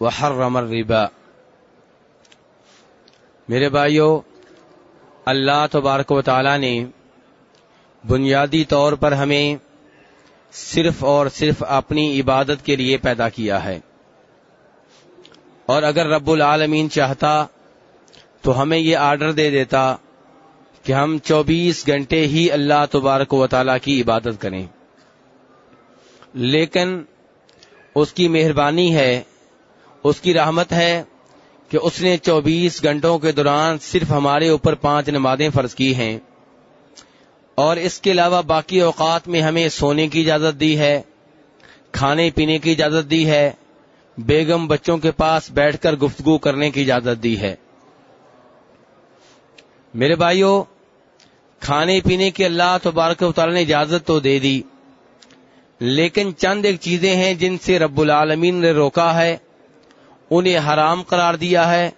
وحرم الربا. میرے بھائیو، اللہ تبارک و تعالی نے بنیادی طور پر ہمیں صرف اور صرف اپنی عبادت کے لیے پیدا کیا ہے۔ اور اگر رب العالمین چاہتا تو ہمیں یہ آرڈر دے دیتا کہ ہم چوبیس گھنٹے ہی اللہ تبارک و تعالی کی عبادت کریں۔ لیکن اس کی مہربانی ہے اس کی رحمت ہے کہ اس نے چوبیس گھنٹوں کے دوران صرف ہمارے اوپر پانچ نمازیں فرض کی ہیں۔ اور اس کے علاوہ باقی اوقات میں ہمیں سونے کی اجازت دی ہے، کھانے پینے کی اجازت دی ہے، بیگم بچوں کے پاس بیٹھ کر گفتگو کرنے کی اجازت دی ہے۔ میرے بھائیوں کھانے پینے کی اللہ تبارک و تعالی نے اجازت تو دے دی، لیکن چند ایک چیزیں ہیں جن سے رب العالمین نے روکا ہے۔ انہیں حرام قرار دیا ہے۔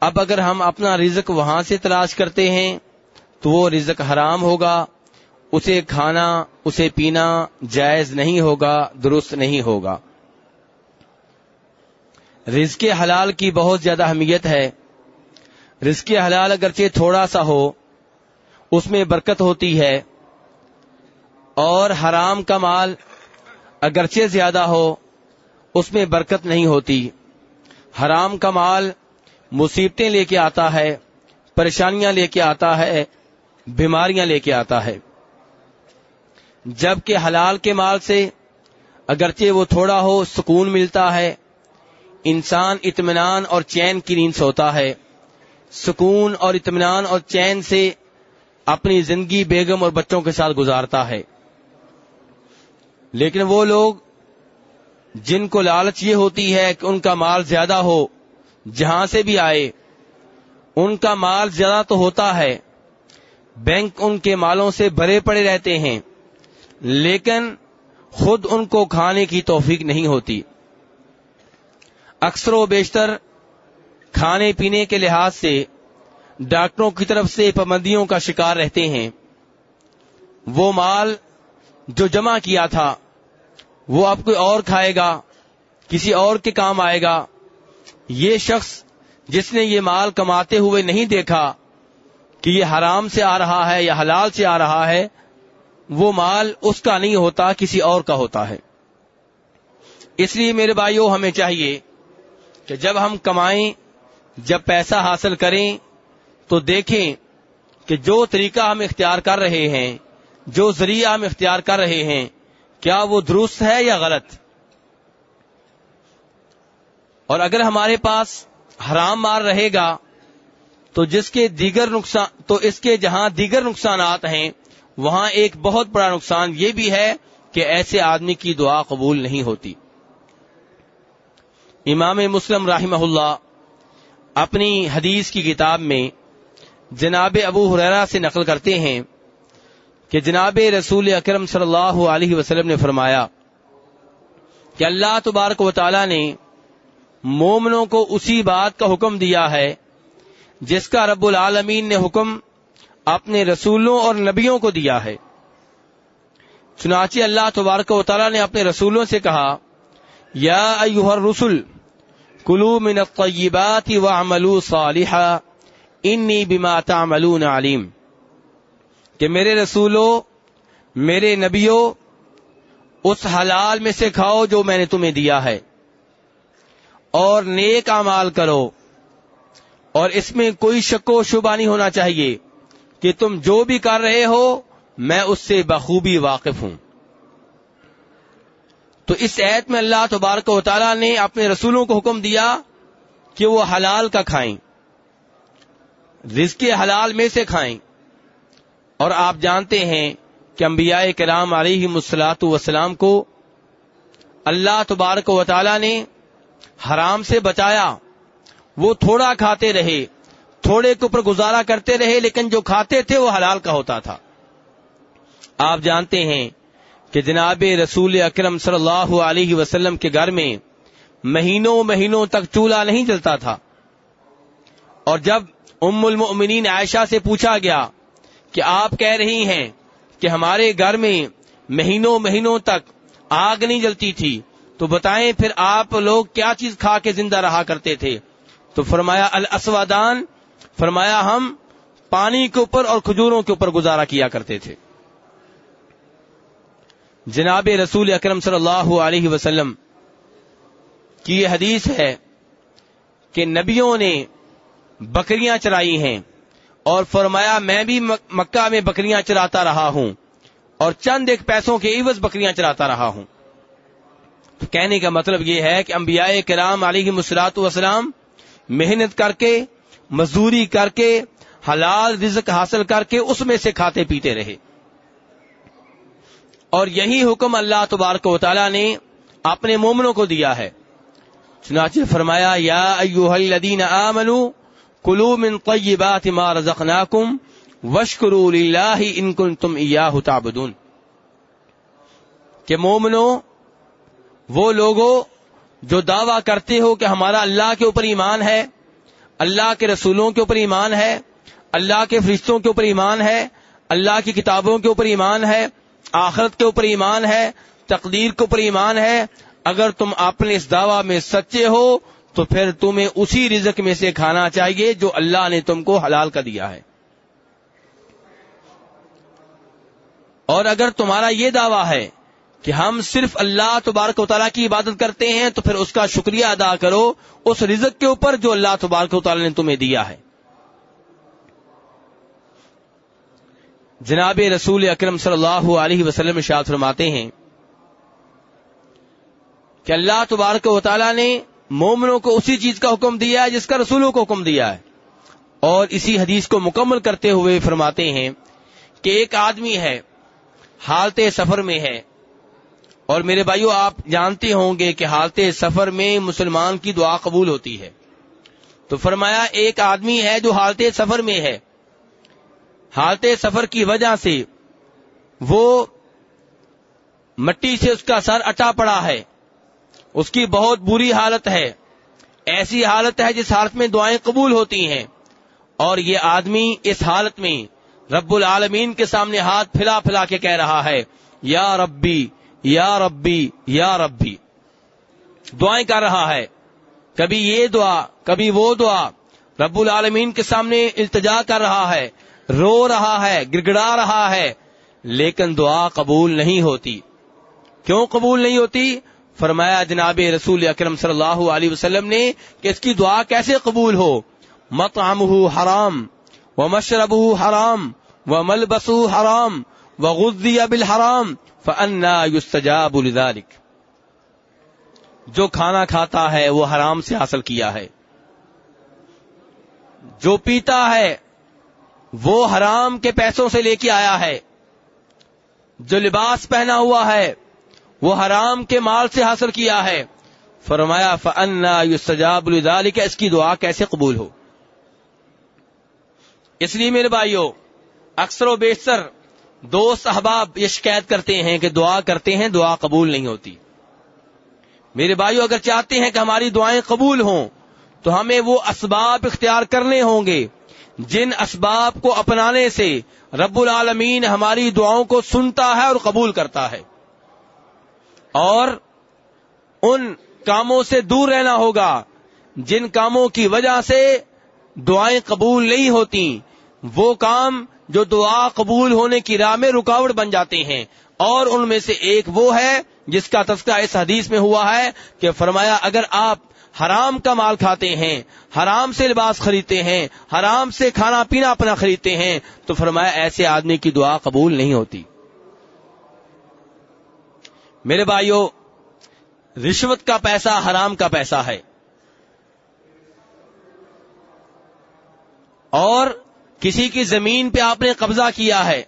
اب اگر ہم اپنا رزق وہاں سے تلاش کرتے ہیں، تو وہ رزق حرام ہوگا۔ اسے کھانا، اسے پینا جائز نہیں ہوگا، درست نہیں ہوگا۔ رزق حلال کی بہت زیادہ اہمیت ہے۔ رزق حلال اگرچہ تھوڑا سا ہو، اس میں برکت ہوتی ہے۔ اور حرام کا مال اگرچہ زیادہ ہو اس میں برکت نہیں ہوتی۔ حرام کا مال مصیبتیں لے کے آتا ہے، پریشانیاں لے کے آتا ہے، بیماریاں لے کے آتا ہے۔ جبکہ حلال کے مال سے اگرچہ وہ تھوڑا ہو سکون ملتا ہے، انسان اطمینان اور چین کی نیند سوتا ہے۔ سکون اور اطمینان اور چین سے اپنی زندگی بیگم اور بچوں کے ساتھ گزارتا ہے۔ لیکن وہ لوگ جن کو لالچ یہ ہوتی ہے کہ ان کا مال زیادہ ہو، جہاں سے بھی آئے، ان کا مال زیادہ تو ہوتا ہے۔ بینک ان کے مالوں سے بھرے پڑے رہتے ہیں، لیکن خود ان کو کھانے کی توفیق نہیں ہوتی۔ اکثر و بیشتر کھانے پینے کے لحاظ سے ڈاکٹروں کی طرف سے پابندیوں کا شکار رہتے ہیں۔ وہ مال جو جمع کیا تھا وہ اب کوئی اور کھائے گا، کسی اور کے کام آئے گا۔ یہ شخص جس نے یہ مال کماتے ہوئے نہیں دیکھا کہ یہ حرام سے آ رہا ہے یا حلال سے آ رہا ہے، وہ مال اس کا نہیں ہوتا، کسی اور کا ہوتا ہے۔ اس لیے میرے بھائیوں ہمیں چاہیے کہ جب ہم کمائیں، جب پیسہ حاصل کریں، تو دیکھیں کہ جو طریقہ ہم اختیار کر رہے ہیں، جو ذریعہ ہم اختیار کر رہے ہیں کیا وہ درست ہے یا غلط؟ اور اگر ہمارے پاس حرام مار رہے گا، تو جس کے دیگر نقصان، تو اس کے جہاں دیگر نقصانات ہیں، وہاں ایک بہت بڑا نقصان یہ بھی ہے کہ ایسے آدمی کی دعا قبول نہیں ہوتی۔ امام مسلم رحمہ اللہ اپنی حدیث کی کتاب میں جناب ابو حریرا سے نقل کرتے ہیں کہ جناب رسول اکرم صلی اللہ علیہ وسلم نے فرمایا کہ اللہ تبارک و تعالی نے مومنوں کو اسی بات کا حکم دیا ہے جس کا رب العالمین نے حکم اپنے رسولوں اور نبیوں کو دیا ہے۔ چنانچہ اللہ تبارک و تعالی نے اپنے رسولوں سے کہا، یا ایوہ الرسل، کلو من الطیبات وعملو صالحا، انی بما تعملون علیم۔ کہ میرے رسولوں میرے نبیوں اس حلال میں سے کھاؤ جو میں نے تمہیں دیا ہے۔ اور نیک امال کرو۔ اور اس میں کوئی شک و شبہ نہیں ہونا چاہیے کہ تم جو بھی کر رہے ہو، میں اس سے بخوبی واقف ہوں۔ تو اس عید میں اللہ تبارک و تعالیٰ نے اپنے رسولوں کو حکم دیا کہ وہ حلال کا کھائیں۔ رزق حلال میں سے کھائیں۔ اور آپ جانتے ہیں کہ انبیاء کرام علیہ مسلاط وسلام کو اللہ تبارک و تعالی نے حرام سے بچایا۔ وہ تھوڑا کھاتے رہے، تھوڑے کے اوپر گزارا کرتے رہے، لیکن جو کھاتے تھے وہ حلال کا ہوتا تھا۔ آپ جانتے ہیں کہ جناب رسول اکرم صلی اللہ علیہ وسلم کے گھر میں مہینوں مہینوں تک چولہا نہیں جلتا تھا۔ اور جب ام المؤمنین عائشہ سے پوچھا گیا کہ آپ کہہ رہی ہیں کہ ہمارے گھر میں مہینوں مہینوں تک آگ نہیں جلتی تھی، تو بتائیں پھر آپ لوگ کیا چیز کھا کے زندہ رہا کرتے تھے؟ تو فرمایا، الاسودان، فرمایا ہم پانی کے اوپر اور کھجوروں کے اوپر گزارا کیا کرتے تھے۔ جناب رسول اکرم صلی اللہ علیہ وسلم کی یہ حدیث ہے کہ نبیوں نے بکریاں چرائی ہیں۔ اور فرمایا، میں بھی مکہ میں بکریاں چراتا رہا ہوں اور چند ایک پیسوں کے عوض بکریاں چراتا رہا ہوں۔ تو کہنے کا مطلب یہ ہے کہ انبیاء کرام علیہ مسلاط وسلام محنت کر کے، مزدوری کر کے، حلال رزق حاصل کر کے اس میں سے کھاتے پیتے رہے۔ اور یہی حکم اللہ تبارک و تعالی نے اپنے مومنوں کو دیا ہے۔ چنانچہ فرمایا، یا ایوہ الذین آمنوا کلو من طیبات ما رزقناکم وشکروا للہ ان کنتم ایاہ تعبدون۔ کہ مومنو، وہ لوگوں جو دعویٰ کرتے ہو کہ ہمارا اللہ کے اوپر ایمان ہے، اللہ کے رسولوں کے اوپر ایمان ہے، اللہ کے فرشتوں کے اوپر ایمان ہے، اللہ کی کتابوں کے اوپر ایمان ہے، آخرت کے اوپر ایمان ہے، تقدیر کے اوپر ایمان ہے، اگر تم اپنے اس دعوی میں سچے ہو تو پھر تمہیں اسی رزق میں سے کھانا چاہیے جو اللہ نے تم کو حلال کا دیا ہے۔ اور اگر تمہارا یہ دعویٰ ہے کہ ہم صرف اللہ تبارک و تعالیٰ کی عبادت کرتے ہیں تو پھر اس کا شکریہ ادا کرو اس رزق کے اوپر جو اللہ تبارک و تعالیٰ نے تمہیں دیا ہے۔ جناب رسول اکرم صلی اللہ علیہ وسلم شاد فرماتے ہیں کہ اللہ تبارک و تعالیٰ نے مومنوں کو اسی چیز کا حکم دیا ہے جس کا رسولوں کو حکم دیا ہے۔ اور اسی حدیث کو مکمل کرتے ہوئے فرماتے ہیں کہ ایک آدمی ہے، حالت سفر میں ہے۔ اور میرے بھائیو، آپ جانتے ہوں گے کہ حالت سفر میں مسلمان کی دعا قبول ہوتی ہے۔ تو فرمایا، ایک آدمی ہے جو حالت سفر میں ہے۔ حالت سفر کی وجہ سے وہ مٹی سے اس کا سر اٹا پڑا ہے۔ اس کی بہت بری حالت ہے۔ ایسی حالت ہے جس حالت میں دعائیں قبول ہوتی ہیں۔ اور یہ آدمی اس حالت میں رب العالمین کے سامنے ہاتھ پھلا پھلا کے کہہ رہا ہے، یا ربی یا ربی یا ربی۔ دعائیں کر رہا ہے۔ کبھی یہ دعا، کبھی وہ دعا۔ رب العالمین کے سامنے التجا کر رہا ہے، رو رہا ہے، گڑگڑا رہا ہے۔ لیکن دعا قبول نہیں ہوتی۔ کیوں قبول نہیں ہوتی؟ فرمایا جناب رسول اکرم صلی اللہ علیہ وسلم نے کہ اس کی دعا کیسے قبول ہو؟ مت حرام و مشرب حرام و ملبس حرام و غزی ابل حرام فنا یوستجاب جو کھانا کھاتا ہے وہ حرام سے حاصل کیا ہے۔ جو پیتا ہے وہ حرام کے پیسوں سے لے کے آیا ہے۔ جو لباس پہنا ہوا ہے وہ حرام کے مال سے حاصل کیا ہے۔ فرمایا فنا یو سجاب الدال اس کی دعا کیسے قبول ہو؟ اس لیے میرے بھائیوں اکثر و بیشتر دوست احباب یہ شکایت کرتے ہیں کہ دعا کرتے ہیں، دعا قبول نہیں ہوتی۔ میرے بھائیوں اگر چاہتے ہیں کہ ہماری دعائیں قبول ہوں، تو ہمیں وہ اسباب اختیار کرنے ہوں گے جن اسباب کو اپنانے سے رب العالمین ہماری دعاؤں کو سنتا ہے اور قبول کرتا ہے۔ اور ان کاموں سے دور رہنا ہوگا جن کاموں کی وجہ سے دعائیں قبول نہیں ہوتی۔ وہ کام جو دعا قبول ہونے کی راہ میں رکاوٹ بن جاتے ہیں۔ اور ان میں سے ایک وہ ہے جس کا تذکرہ اس حدیث میں ہوا ہے کہ فرمایا، اگر آپ حرام کا مال کھاتے ہیں، حرام سے لباس خریدتے ہیں، حرام سے کھانا پینا اپنا خریدتے ہیں، تو فرمایا، ایسے آدمی کی دعا قبول نہیں ہوتی۔ میرے بھائیوں رشوت کا پیسہ حرام کا پیسہ ہے۔ اور کسی کی زمین پہ آپ نے قبضہ کیا ہے،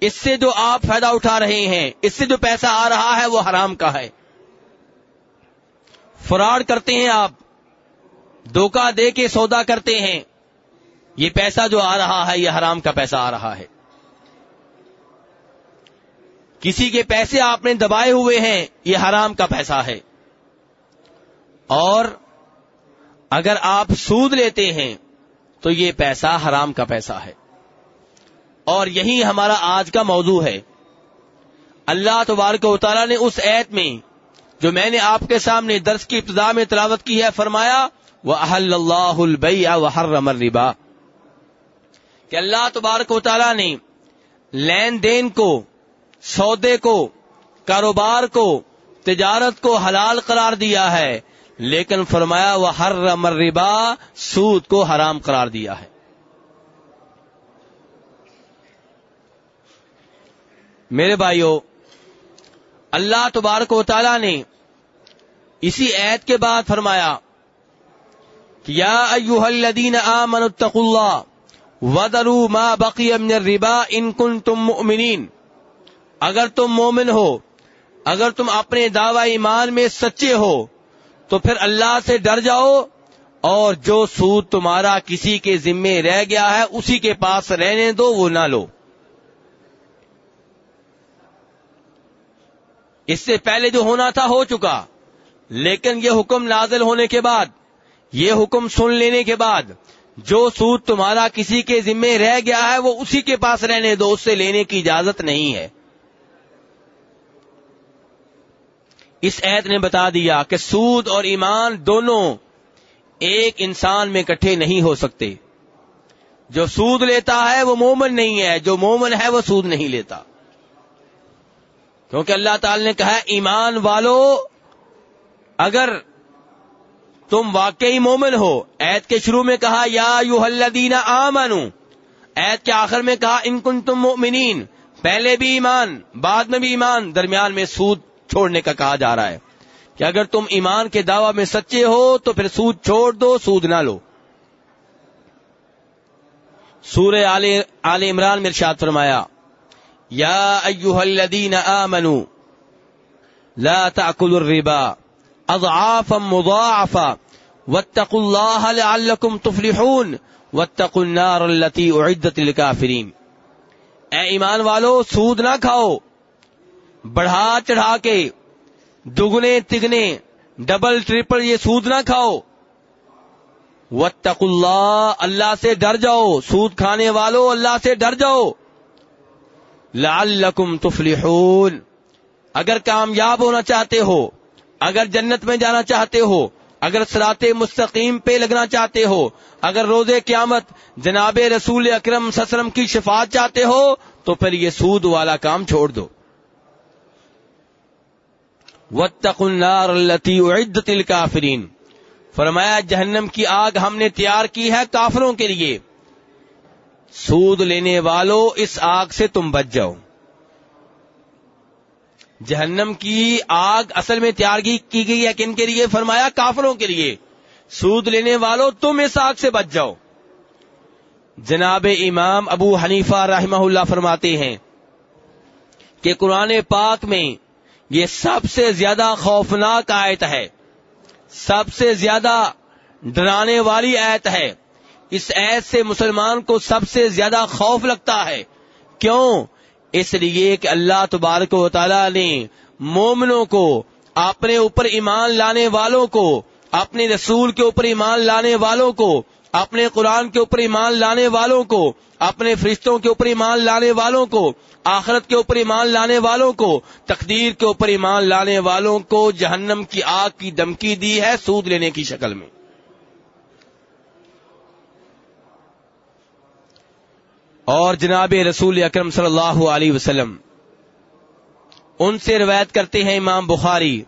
اس سے جو آپ فائدہ اٹھا رہے ہیں، اس سے جو پیسہ آ رہا ہے، وہ حرام کا ہے۔ فراڈ کرتے ہیں آپ، دھوکہ دے کے سودا کرتے ہیں، یہ پیسہ جو آ رہا ہے، یہ حرام کا پیسہ آ رہا ہے۔ کسی کے پیسے آپ نے دبائے ہوئے ہیں، یہ حرام کا پیسہ ہے۔ اور اگر آپ سود لیتے ہیں، تو یہ پیسہ حرام کا پیسہ ہے۔ اور یہی ہمارا آج کا موضوع ہے۔ اللہ تبارک و تعالیٰ نے اس ایت میں، جو میں نے آپ کے سامنے درس کی ابتدا میں تلاوت کی ہے، فرمایا وہ احل اللہ البیا و ہر ربا کہ اللہ تبارک و تعالیٰ نے لین دین کو سودے کو، کاروبار کو، تجارت کو حلال قرار دیا ہے۔ لیکن فرمایا وہ ہر ربا سود کو حرام قرار دیا ہے۔ میرے بھائیوں اللہ تبارک و تعالی نے اسی عید کے بعد فرمایا کہ یا ایوہ الذین آمنوا اتقوا اللہ ما بقی من الربا ان کنتم مؤمنین۔ اگر تم مومن ہو، اگر تم اپنے دعوی ایمان میں سچے ہو، تو پھر اللہ سے ڈر جاؤ اور جو سود تمہارا کسی کے ذمے رہ گیا ہے، اسی کے پاس رہنے دو، وہ نہ لو۔ اس سے پہلے جو ہونا تھا ہو چکا، لیکن یہ حکم نازل ہونے کے بعد، یہ حکم سن لینے کے بعد، جو سود تمہارا کسی کے ذمے رہ گیا ہے، وہ اسی کے پاس رہنے دو، اس سے لینے کی اجازت نہیں ہے۔ اس عید نے بتا دیا کہ سود اور ایمان دونوں ایک انسان میں کٹھے نہیں ہو سکتے۔ جو سود لیتا ہے وہ مومن نہیں ہے، جو مومن ہے وہ سود نہیں لیتا۔ کیونکہ اللہ تعالی نے کہا ایمان والو، اگر تم واقعی مومن ہو، عید کے شروع میں کہا، یا یو الذین آمنو، عید کے آخر میں کہا، ان کن تم مومنین پہلے بھی ایمان، بعد میں بھی ایمان، درمیان میں سود چھوڑنے کا کہا جا رہا ہے کہ اگر تم ایمان کے دعوی میں سچے ہو تو پھر سود چھوڑ دو، سود نہ لو۔ سورہ آل آل عمران میں ارشاد فرمایا، یا ایوہ الذین آمنوا لا تأکلوا الربا اضعافا مضاعفا واتقوا اللہ لعلکم تفلحون، واتقوا النار التي اعدت للکافرین۔ اے ایمان والو، سود نہ کھاؤ۔ بڑھا چڑھا کے دگنے تگنے ڈبل ٹریپل یہ سود نہ کھاؤ۔ وتق اللہ اللہ سے ڈر جاؤ۔ سود کھانے والو اللہ سے ڈر جاؤ۔ لعلکم تفلحون۔ اگر کامیاب ہونا چاہتے ہو، اگر جنت میں جانا چاہتے ہو، اگر سرات مستقیم پہ لگنا چاہتے ہو، اگر روز قیامت جناب رسول اکرم سسرم کی شفاعت چاہتے ہو، تو پھر یہ سود والا کام چھوڑ دو۔ النار التي اعدت الكافرين فرمایا، جہنم کی آگ ہم نے تیار کی ہے کافروں کے لیے۔ سود لینے والوں اس آگ سے تم بچ جاؤ۔ جہنم کی آگ اصل میں تیار کی گئی ہے کن کے لیے؟ فرمایا، کافروں کے لیے۔ سود لینے والوں تم اس آگ سے بچ جاؤ۔ جناب امام ابو حنیفہ رحمہ اللہ فرماتے ہیں کہ قرآن پاک میں یہ سب سے زیادہ خوفناک آیت ہے۔ سب سے زیادہ ڈرانے والی آیت ہے۔ اس ایت سے مسلمان کو سب سے زیادہ خوف لگتا ہے۔ کیوں؟ اس لیے کہ اللہ تبارک و تعالی نے مومنوں کو، اپنے اوپر ایمان لانے والوں کو، اپنے رسول کے اوپر ایمان لانے والوں کو اپنے قرآن کے اوپر ایمان لانے والوں کو، اپنے فرشتوں کے اوپر ایمان لانے والوں کو، آخرت کے اوپر ایمان لانے والوں کو، تقدیر کے اوپر ایمان لانے والوں کو جہنم کی آگ کی دمکی دی ہے سود لینے کی شکل میں۔ اور جناب رسول اکرم صلی اللہ علیہ وسلم، ان سے روایت کرتے ہیں امام بخاری،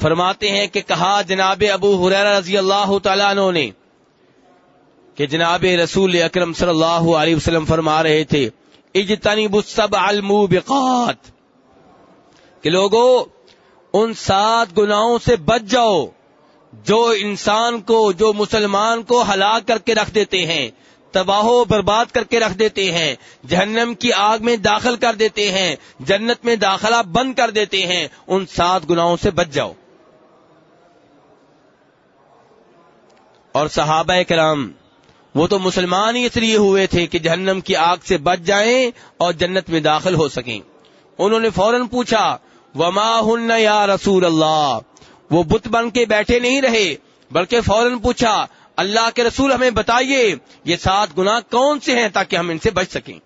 فرماتے ہیں کہ کہا جناب ابو حریر رضی اللہ تعالیٰ عنہ نے کہ جناب رسول اکرم صلی اللہ علیہ وسلم فرما رہے تھے اجتنی بسب الموبقات۔ کہ لوگوں ان سات گناہوں سے بچ جاؤ، جو انسان کو، جو مسلمان کو ہلاک کر کے رکھ دیتے ہیں، تباہ و برباد کر کے رکھ دیتے ہیں، جہنم کی آگ میں داخل کر دیتے ہیں، جنت میں داخلہ بند کر دیتے ہیں، ان سات گناہوں سے بچ جاؤ۔ اور صحابہ کرام وہ تو مسلمان ہی اس لیے ہوئے تھے کہ جہنم کی آگ سے بچ جائیں اور جنت میں داخل ہو سکیں۔ انہوں نے فوراً پوچھا، وما ہن یا رسول اللہ وہ بت بن کے بیٹھے نہیں رہے، بلکہ فوراً پوچھا، اللہ کے رسول ہمیں بتائیے، یہ سات گنا کون سے ہیں تاکہ ہم ان سے بچ سکیں؟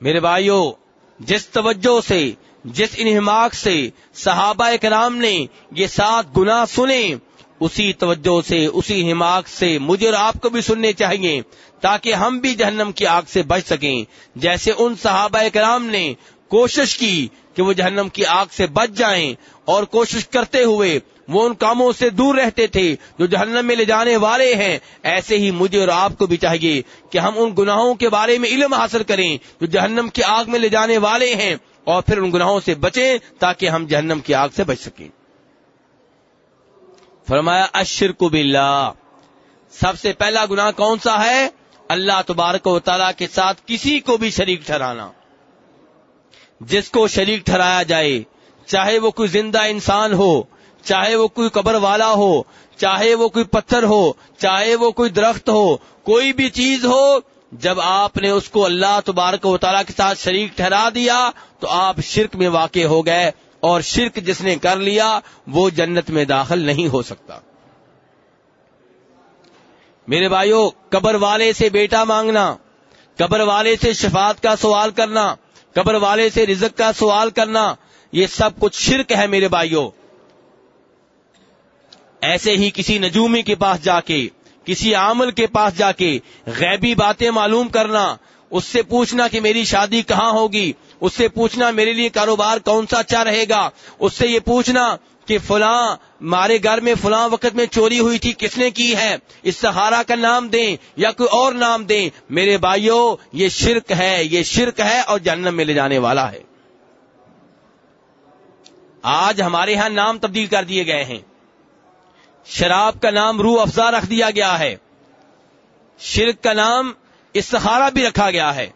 میرے بھائیوں جس توجہ سے، جس انہماق سے صحابہ کرام نے یہ سات گنا سنے اسی توجہ سے، اسی حماق سے مجھے اور آپ کو بھی سننے چاہیے تاکہ ہم بھی جہنم کی آگ سے بچ سکیں۔ جیسے ان صحابہ کرام نے کوشش کی کہ وہ جہنم کی آگ سے بچ جائیں اور کوشش کرتے ہوئے وہ ان کاموں سے دور رہتے تھے جو جہنم میں لے جانے والے ہیں۔ ایسے ہی مجھے اور آپ کو بھی چاہیے کہ ہم ان گناہوں کے بارے میں علم حاصل کریں جو جہنم کی آگ میں لے جانے والے ہیں اور پھر ان گناہوں سے بچیں تاکہ ہم جہنم کی آگ سے بچ سکیں۔ فرمایا اشرک باللہ۔ سب سے پہلا گناہ کون سا ہے؟ اللہ تبارک و تعالیٰ کے ساتھ کسی کو بھی شریک ٹھہرانا۔ جس کو شریک ٹھہرایا جائے، چاہے وہ کوئی زندہ انسان ہو، چاہے وہ کوئی قبر والا ہو، چاہے وہ کوئی پتھر ہو، چاہے وہ کوئی درخت ہو، کوئی بھی چیز ہو، جب آپ نے اس کو اللہ تبارک و تعالیٰ کے ساتھ شریک ٹھہرا دیا، تو آپ شرک میں واقع ہو گئے۔ اور شرک جس نے کر لیا وہ جنت میں داخل نہیں ہو سکتا۔ میرے بھائیوں قبر والے سے بیٹا مانگنا، قبر والے سے شفاعت کا سوال کرنا، قبر والے سے رزق کا سوال کرنا، یہ سب کچھ شرک ہے میرے بھائیوں ایسے ہی کسی نجومی کے پاس جا کے، کسی عامل کے پاس جا کے غیبی باتیں معلوم کرنا، اس سے پوچھنا کہ میری شادی کہاں ہوگی اس سے پوچھنا میرے لیے کاروبار کون سا اچھا رہے گا؟ اس سے یہ پوچھنا کہ فلاں مارے گھر میں فلاں وقت میں چوری ہوئی تھی، کس نے کی ہے؟ اس سہارا کا نام دیں یا کوئی اور نام دیں؟ میرے بھائیوں یہ شرک ہے، یہ شرک ہے اور جنم میں لے جانے والا ہے۔ آج ہمارے ہاں نام تبدیل کر دیے گئے ہیں۔ شراب کا نام روح افزا رکھ دیا گیا ہے۔ شرک کا نام استخارہ بھی رکھا گیا ہے۔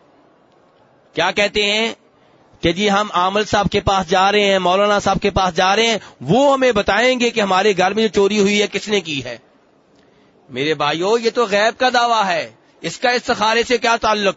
کیا کہتے ہیں؟ کہ جی ہم عامل صاحب کے پاس جا رہے ہیں، مولانا صاحب کے پاس جا رہے ہیں، وہ ہمیں بتائیں گے کہ ہمارے گھر میں جو چوری ہوئی ہے، کس نے کی ہے۔ میرے بھائیوں یہ تو غیب کا دعویٰ ہے۔ اس کا استخارے سے کیا تعلق؟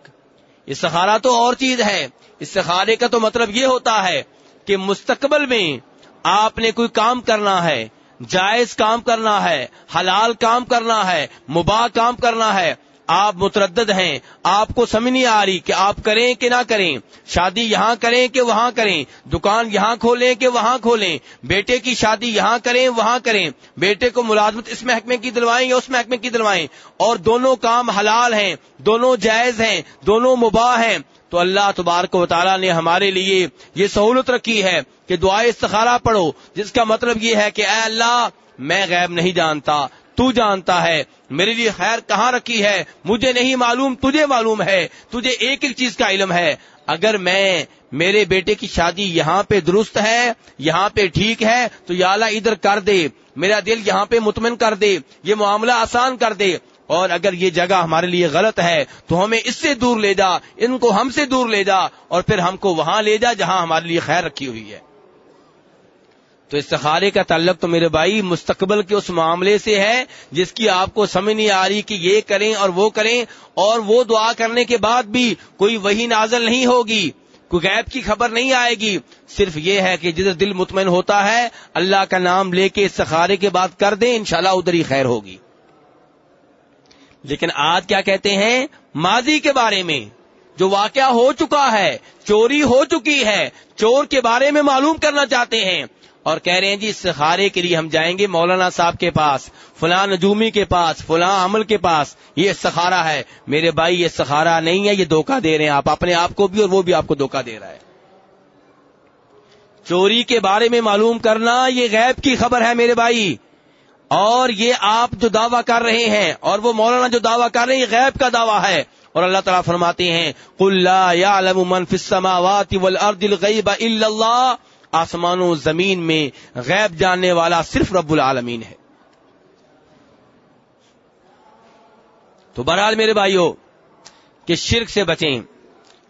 استخارہ تو اور چیز ہے۔ استخارے کا تو مطلب یہ ہوتا ہے کہ مستقبل میں آپ نے کوئی کام کرنا ہے، جائز کام کرنا ہے، حلال کام کرنا ہے، مباح کام کرنا ہے آپ متردد ہیں، آپ کو سمجھ نہیں آ رہی کہ آپ کریں کہ نہ کریں، شادی یہاں کریں کہ وہاں کریں، دکان یہاں کھولیں کہ وہاں کھولیں، بیٹے کی شادی یہاں کریں، وہاں کریں، بیٹے کو ملازمت اس محکمے کی دلوائیں یا اس محکمے کی دلوائیں، اور دونوں کام حلال ہیں، دونوں جائز ہیں، دونوں مباح ہیں، تو اللہ تبارک و تعالیٰ نے ہمارے لیے یہ سہولت رکھی ہے کہ دعائیں استخارہ پڑھو، جس کا مطلب یہ ہے کہ اے اللہ، میں غیب نہیں جانتا تو جانتا ہے۔ میرے لیے خیر کہاں رکھی ہے؟ مجھے نہیں معلوم، تجھے معلوم ہے۔ تجھے ایک ایک چیز کا علم ہے۔ اگر میں میرے بیٹے کی شادی یہاں پہ درست ہے، یہاں پہ ٹھیک ہے، تو یا اللہ ادھر کر دے۔ میرا دل یہاں پہ مطمئن کر دے۔ یہ معاملہ آسان کر دے۔ اور اگر یہ جگہ ہمارے لیے غلط ہے، تو ہمیں اس سے دور لے جا، ان کو ہم سے دور لے جا، اور پھر ہم کو وہاں لے جا جہاں ہمارے لیے خیر رکھی ہوئی ہے۔ تو استخارے کا تعلق تو میرے بھائی مستقبل کے اس معاملے سے ہے، جس کی آپ کو سمجھ نہیں آ رہی کہ یہ کریں اور وہ کریں، اور وہ دعا کرنے کے بعد بھی کوئی وہی نازل نہیں ہوگی، کوئی غیب کی خبر نہیں آئے گی۔ صرف یہ ہے کہ جدھر دل مطمئن ہوتا ہے، اللہ کا نام لے کے استخارے کے بعد کر دیں، انشاءاللہ ادھر ہی خیر ہوگی۔ لیکن آج کیا کہتے ہیں؟ ماضی کے بارے میں۔ جو واقعہ ہو چکا ہے، چوری ہو چکی ہے، چور کے بارے میں معلوم کرنا چاہتے ہیں۔ اور کہہ رہے ہیں جی سہارے کے لیے ہم جائیں گے مولانا صاحب کے پاس، فلاں نجومی کے پاس، فلاں عمل کے پاس، یہ سخارا ہے۔ میرے بھائی، یہ سخارا نہیں ہے، یہ دھوکہ دے رہے ہیں آپ، اپنے آپ کو بھی اور وہ بھی آپ کو دھوکہ دے رہا ہے۔ چوری کے بارے میں معلوم کرنا یہ غیب کی خبر ہے میرے بھائی۔ اور یہ آپ جو دعویٰ کر رہے ہیں، اور وہ مولانا جو دعویٰ کر رہے ہیں، یہ غیب کا دعویٰ ہے۔ اور اللہ تعالیٰ فرماتے ہیں اللہ آسمان و زمین میں غیب جاننے والا صرف رب العالمین ہے۔ تو بہرحال میرے بھائیوں کہ شرک سے بچیں،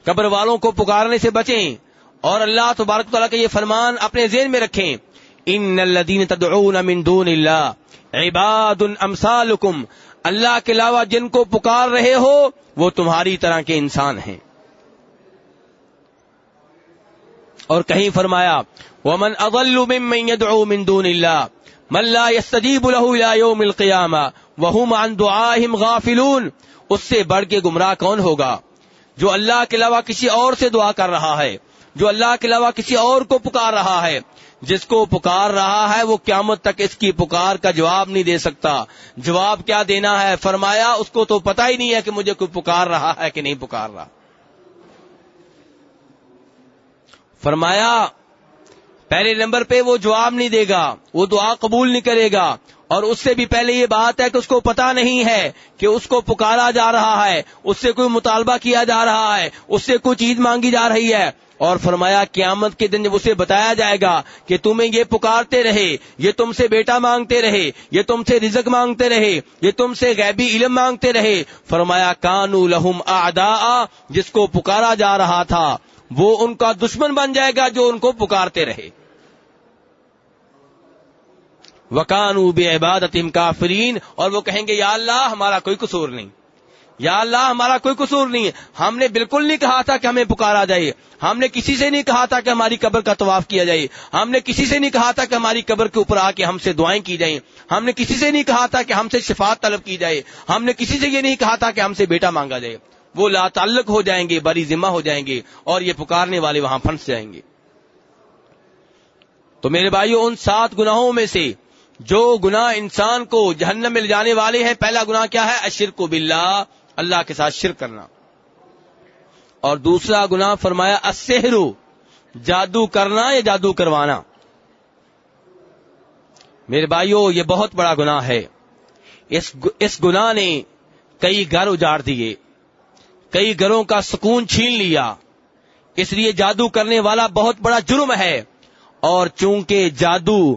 قبر والوں کو پکارنے سے بچیں، اور اللہ تبارک تعالیٰ کا یہ فرمان اپنے ذہن میں رکھیں، ان الذین تدعون من دون اللہ عباد امثالکم، اللہ کے علاوہ جن کو پکار رہے ہو، وہ تمہاری طرح کے انسان ہیں۔ اور کہیں فرمایا، ومن اضل ممن يدعو من دون الله، من لا يستجيب له الى يوم القيامه وهم عن دعائهم غافلون، اس سے بڑھ کے گمراہ کون ہوگا؟ جو اللہ کے علاوہ کسی اور سے دعا کر رہا ہے، جو اللہ کے علاوہ کسی اور کو پکار رہا ہے، جس کو پکار رہا ہے وہ قیامت تک اس کی پکار کا جواب نہیں دے سکتا۔ جواب کیا دینا ہے؟ فرمایا، اس کو تو پتا ہی نہیں ہے کہ مجھے کوئی پکار رہا ہے کہ نہیں پکار رہا۔ فرمایا، پہلے نمبر پہ وہ جواب نہیں دے گا، وہ دعا قبول نہیں کرے گا، اور اس سے بھی پہلے یہ بات ہے کہ اس کو پتا نہیں ہے کہ اس کو پکارا جا رہا ہے، اس سے کوئی مطالبہ کیا جا رہا ہے، اس سے کوئی چیز مانگی جا رہی ہے۔ اور فرمایا، قیامت کے دن جب اسے بتایا جائے گا کہ تمہیں یہ پکارتے رہے، یہ تم سے بیٹا مانگتے رہے، یہ تم سے رزق مانگتے رہے، یہ تم سے غیبی علم مانگتے رہے، فرمایا، کانو لہم آدا جس کو پکارا جا رہا تھا۔ وہ ان کا دشمن بن جائے گا جو ان کو پکارتے رہے۔ وکان بے عبادت کافرین اور وہ کہیں گے، یا اللہ، ہمارا کوئی قصور نہیں۔ یا اللہ، ہمارا کوئی قصور نہیں ہے۔ ہم نے بالکل نہیں کہا تھا کہ ہمیں پکارا جائے۔ ہم نے کسی سے نہیں کہا تھا کہ ہماری قبر کا طواف کیا جائے۔ ہم نے کسی سے نہیں کہا تھا کہ ہماری قبر کے اوپر آ کے ہم سے دعائیں کی جائیں۔ ہم نے کسی سے نہیں کہا تھا کہ ہم سے شفاعت طلب کی جائے۔ ہم نے کسی سے یہ نہیں کہا تھا کہ ہم سے بیٹا مانگا جائے۔ وہ لا تعلق ہو جائیں گے، بری ذمہ ہو جائیں گے اور یہ پکارنے والے وہاں پھنس جائیں گے۔ تو میرے بھائیو، ان سات گناہوں میں سے جو گناہ انسان کو جہنم میں لے جانے والے ہیں، پہلا گناہ کیا ہے؟ اشرک باللہ، اللہ کے ساتھ شرک کرنا۔ اور دوسرا گناہ فرمایا اسہرو جادو کرنا یا جادو کروانا۔ میرے بھائیوں یہ بہت بڑا گناہ ہے۔ اس گناہ نے کئی گھر اجاڑ دیے۔ کئی گھروں کا سکون چھین لیا۔ اس لیے جادو کرنے والا بہت بڑا جرم ہے۔ اور چونکہ جادو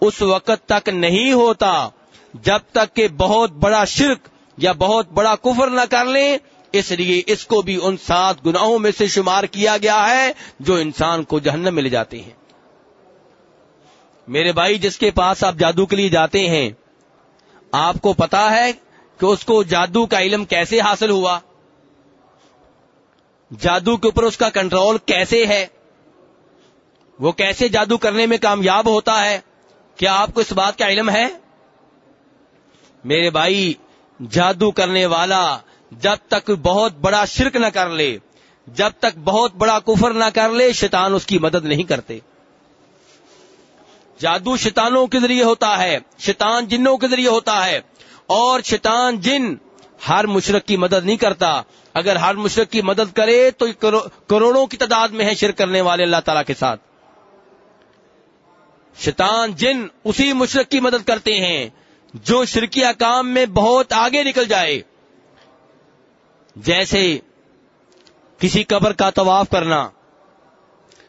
اس وقت تک نہیں ہوتا، جب تک کہ بہت بڑا شرک یا بہت بڑا کفر نہ کر لیں، اس لیے اس کو بھی ان سات گناہوں میں سے شمار کیا گیا ہے جو انسان کو جہنم میں لے جاتے ہیں۔ میرے بھائی، جس کے پاس آپ جادو کے لیے جاتے ہیں، آپ کو پتا ہے کہ اس کو جادو کا علم کیسے حاصل ہوا؟ جادو کے اوپر اس کا کنٹرول کیسے ہے؟ وہ کیسے جادو کرنے میں کامیاب ہوتا ہے؟ کیا آپ کو اس بات کا علم ہے؟ میرے بھائی، جادو کرنے والا جب تک بہت بڑا شرک نہ کر لے، جب تک بہت بڑا کفر نہ کر لے، شیطان اس کی مدد نہیں کرتے۔ جادو شیطانوں کے ذریعے ہوتا ہے، شیطان جنوں کے ذریعے ہوتا ہے، اور شیطان جن ہر مشرق کی مدد نہیں کرتا اگر ہر مشرق کی مدد کرے تو کروڑوں کی تعداد میں ہے شرک کرنے والے اللہ تعالی کے ساتھ۔ شیطان جن اسی مشرق کی مدد کرتے ہیں جو شرکیہ کام میں بہت آگے نکل جائے۔ جیسے کسی قبر کا طواف کرنا،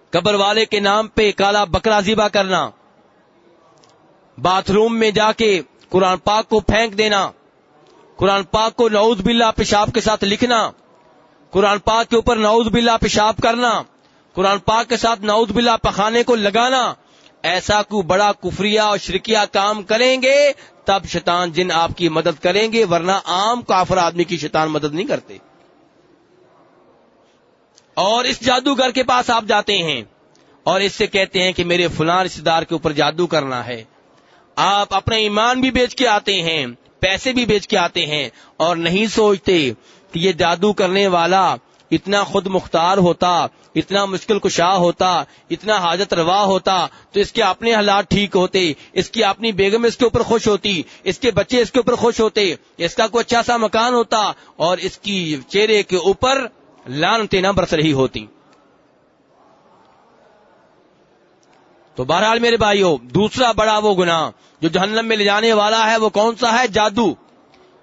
قبر والے کے نام پہ کالا بکرا زیبا کرنا، باتھ روم میں جا کے قرآن پاک کو پھینک دینا۔ قرآن پاک کو نعوذ باللہ پیشاب کے ساتھ لکھنا، قرآن پاک کے اوپر نعوذ باللہ پیشاب کرنا، قرآن پاک کے ساتھ نعوذ باللہ پخانے کو لگانا، ایسا کو بڑا کفریہ اور شرکیہ کام کریں گے، تب شیطان جن آپ کی مدد کریں گے، ورنہ عام کافر آدمی کی شیطان مدد نہیں کرتے۔ اور اس جادوگر کے پاس آپ جاتے ہیں اور اس سے کہتے ہیں کہ میرے فلاں رشتے دار کے اوپر جادو کرنا ہے۔ آپ اپنے ایمان بھی بیچ کے آتے ہیں۔ پیسے بھی بیچ کے آتے ہیں اور نہیں سوچتے کہ یہ جادو کرنے والا اتنا خود مختار ہوتا، اتنا مشکل کشا ہوتا، اتنا حاجت روا ہوتا، تو اس کے اپنے حالات ٹھیک ہوتے، اس کی اپنی بیگم اس کے اوپر خوش ہوتی، اس کے بچے اس کے اوپر خوش ہوتے، اس کا کوئی اچھا سا مکان ہوتا اور اس کی چہرے کے اوپر لانتے نہ برس رہی ہوتی۔ تو بہرحال میرے بھائیوں دوسرا بڑا وہ گناہ جو جہنم میں لے جانے والا ہے، وہ کون سا ہے؟ جادو۔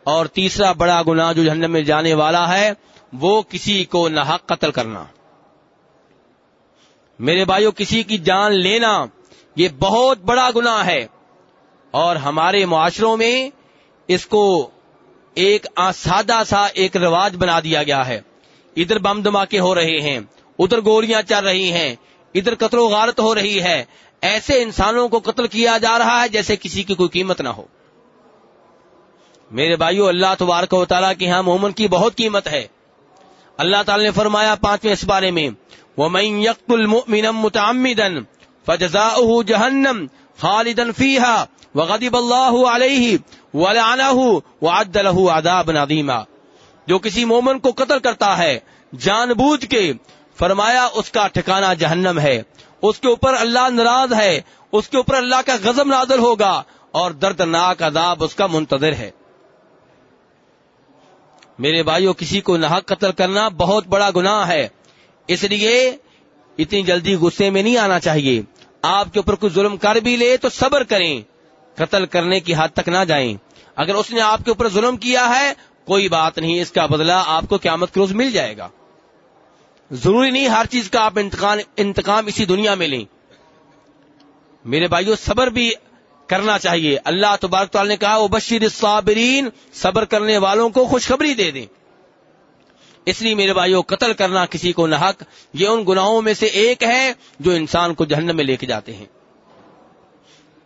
اور تیسرا بڑا گناہ جو جہنم میں جانے والا ہے، وہ کسی کو ناحق قتل کرنا۔ میرے بھائیوں کسی کی جان لینا، یہ بہت بڑا گناہ ہے۔ اور ہمارے معاشروں میں اس کو ایک سادہ سا ایک رواج بنا دیا گیا ہے۔ ادھر بم دھماکے ہو رہے ہیں، ادھر گولیاں چل رہی ہیں۔ ادھر قتل و غارت ہو رہی ہے۔ ایسے انسانوں کو قتل کیا جا رہا ہے جیسے کسی کی کوئی قیمت نہ ہو۔ میرے بھائیو، اللہ تبارک و تعالیٰ کی ہاں مومن کی بہت قیمت ہے۔ اللہ تعالی نے فرمایا پانچویں اس بارے میں وہ يَقْتُلْ الْمُؤْمِنَ مُتَعَمِّدًا فَجَزَاؤُهُ جَهَنَّمْ خَالِدًا فِيهَا وَغَضِبَ اللَّهُ عَلَيْهِ وَلَعَنَهُ وَعَدَّ لَهُ عَذَابًا عَظِيمًا۔ جو کسی مومن کو قتل کرتا ہے، جان بوجھ کے فرمایا، اس کا ٹھکانہ جہنم ہے، اس کے اوپر اللہ ناراض ہے، اس کے اوپر اللہ کا غضب نازل ہوگا، اور دردناک عذاب اس کا منتظر ہے۔ میرے بھائیوں کسی کو ناحق قتل کرنا بہت بڑا گناہ ہے۔ اس لیے اتنی جلدی غصے میں نہیں آنا چاہیے۔ آپ کے اوپر کچھ ظلم کر بھی لے تو صبر کریں۔ قتل کرنے کی حد تک نہ جائیں۔ اگر اس نے آپ کے اوپر ظلم کیا ہے، کوئی بات نہیں، اس کا بدلہ آپ کو قیامت روز مل جائے گا۔ ضروری نہیں ہر چیز کا آپ انتقام اسی دنیا میں لیں۔ میرے بھائیوں صبر بھی کرنا چاہیے۔ اللہ تبارک تعالی نے کہا وہ بشیر صابرین صبر کرنے والوں کو خوشخبری دے دیں۔ اس لیے میرے بھائیوں قتل کرنا کسی کو نحق یہ ان گناہوں میں سے ایک ہے جو انسان کو جہنم میں لے کے جاتے ہیں۔